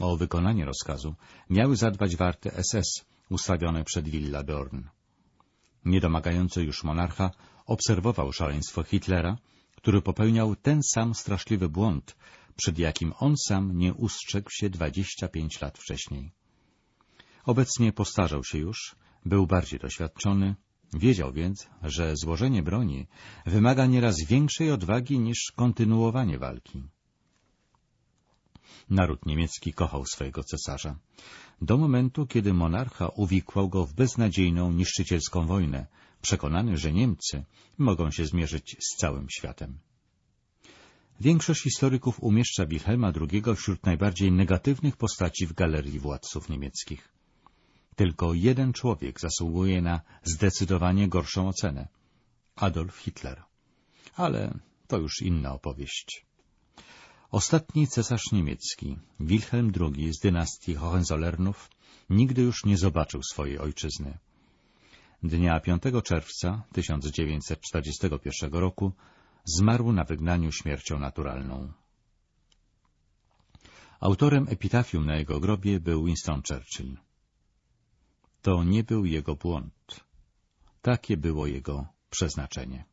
O wykonanie rozkazu miały zadbać warty SS ustawione przed Villa Dorn. Niedomagający już monarcha obserwował szaleństwo Hitlera, który popełniał ten sam straszliwy błąd, przed jakim on sam nie ustrzegł się 25 lat wcześniej. Obecnie postarzał się już, był bardziej doświadczony, wiedział więc, że złożenie broni wymaga nieraz większej odwagi niż kontynuowanie walki. Naród niemiecki kochał swojego cesarza. Do momentu, kiedy monarcha uwikłał go w beznadziejną, niszczycielską wojnę, przekonany, że Niemcy mogą się zmierzyć z całym światem. Większość historyków umieszcza Wilhelma II wśród najbardziej negatywnych postaci w galerii władców niemieckich. Tylko jeden człowiek zasługuje na zdecydowanie gorszą ocenę Adolf Hitler. Ale to już inna opowieść. Ostatni cesarz niemiecki, Wilhelm II z dynastii Hohenzollernów, nigdy już nie zobaczył swojej ojczyzny. Dnia 5 czerwca 1941 roku zmarł na wygnaniu śmiercią naturalną. Autorem epitafium na jego grobie był Winston Churchill. To nie był jego błąd. Takie było jego przeznaczenie.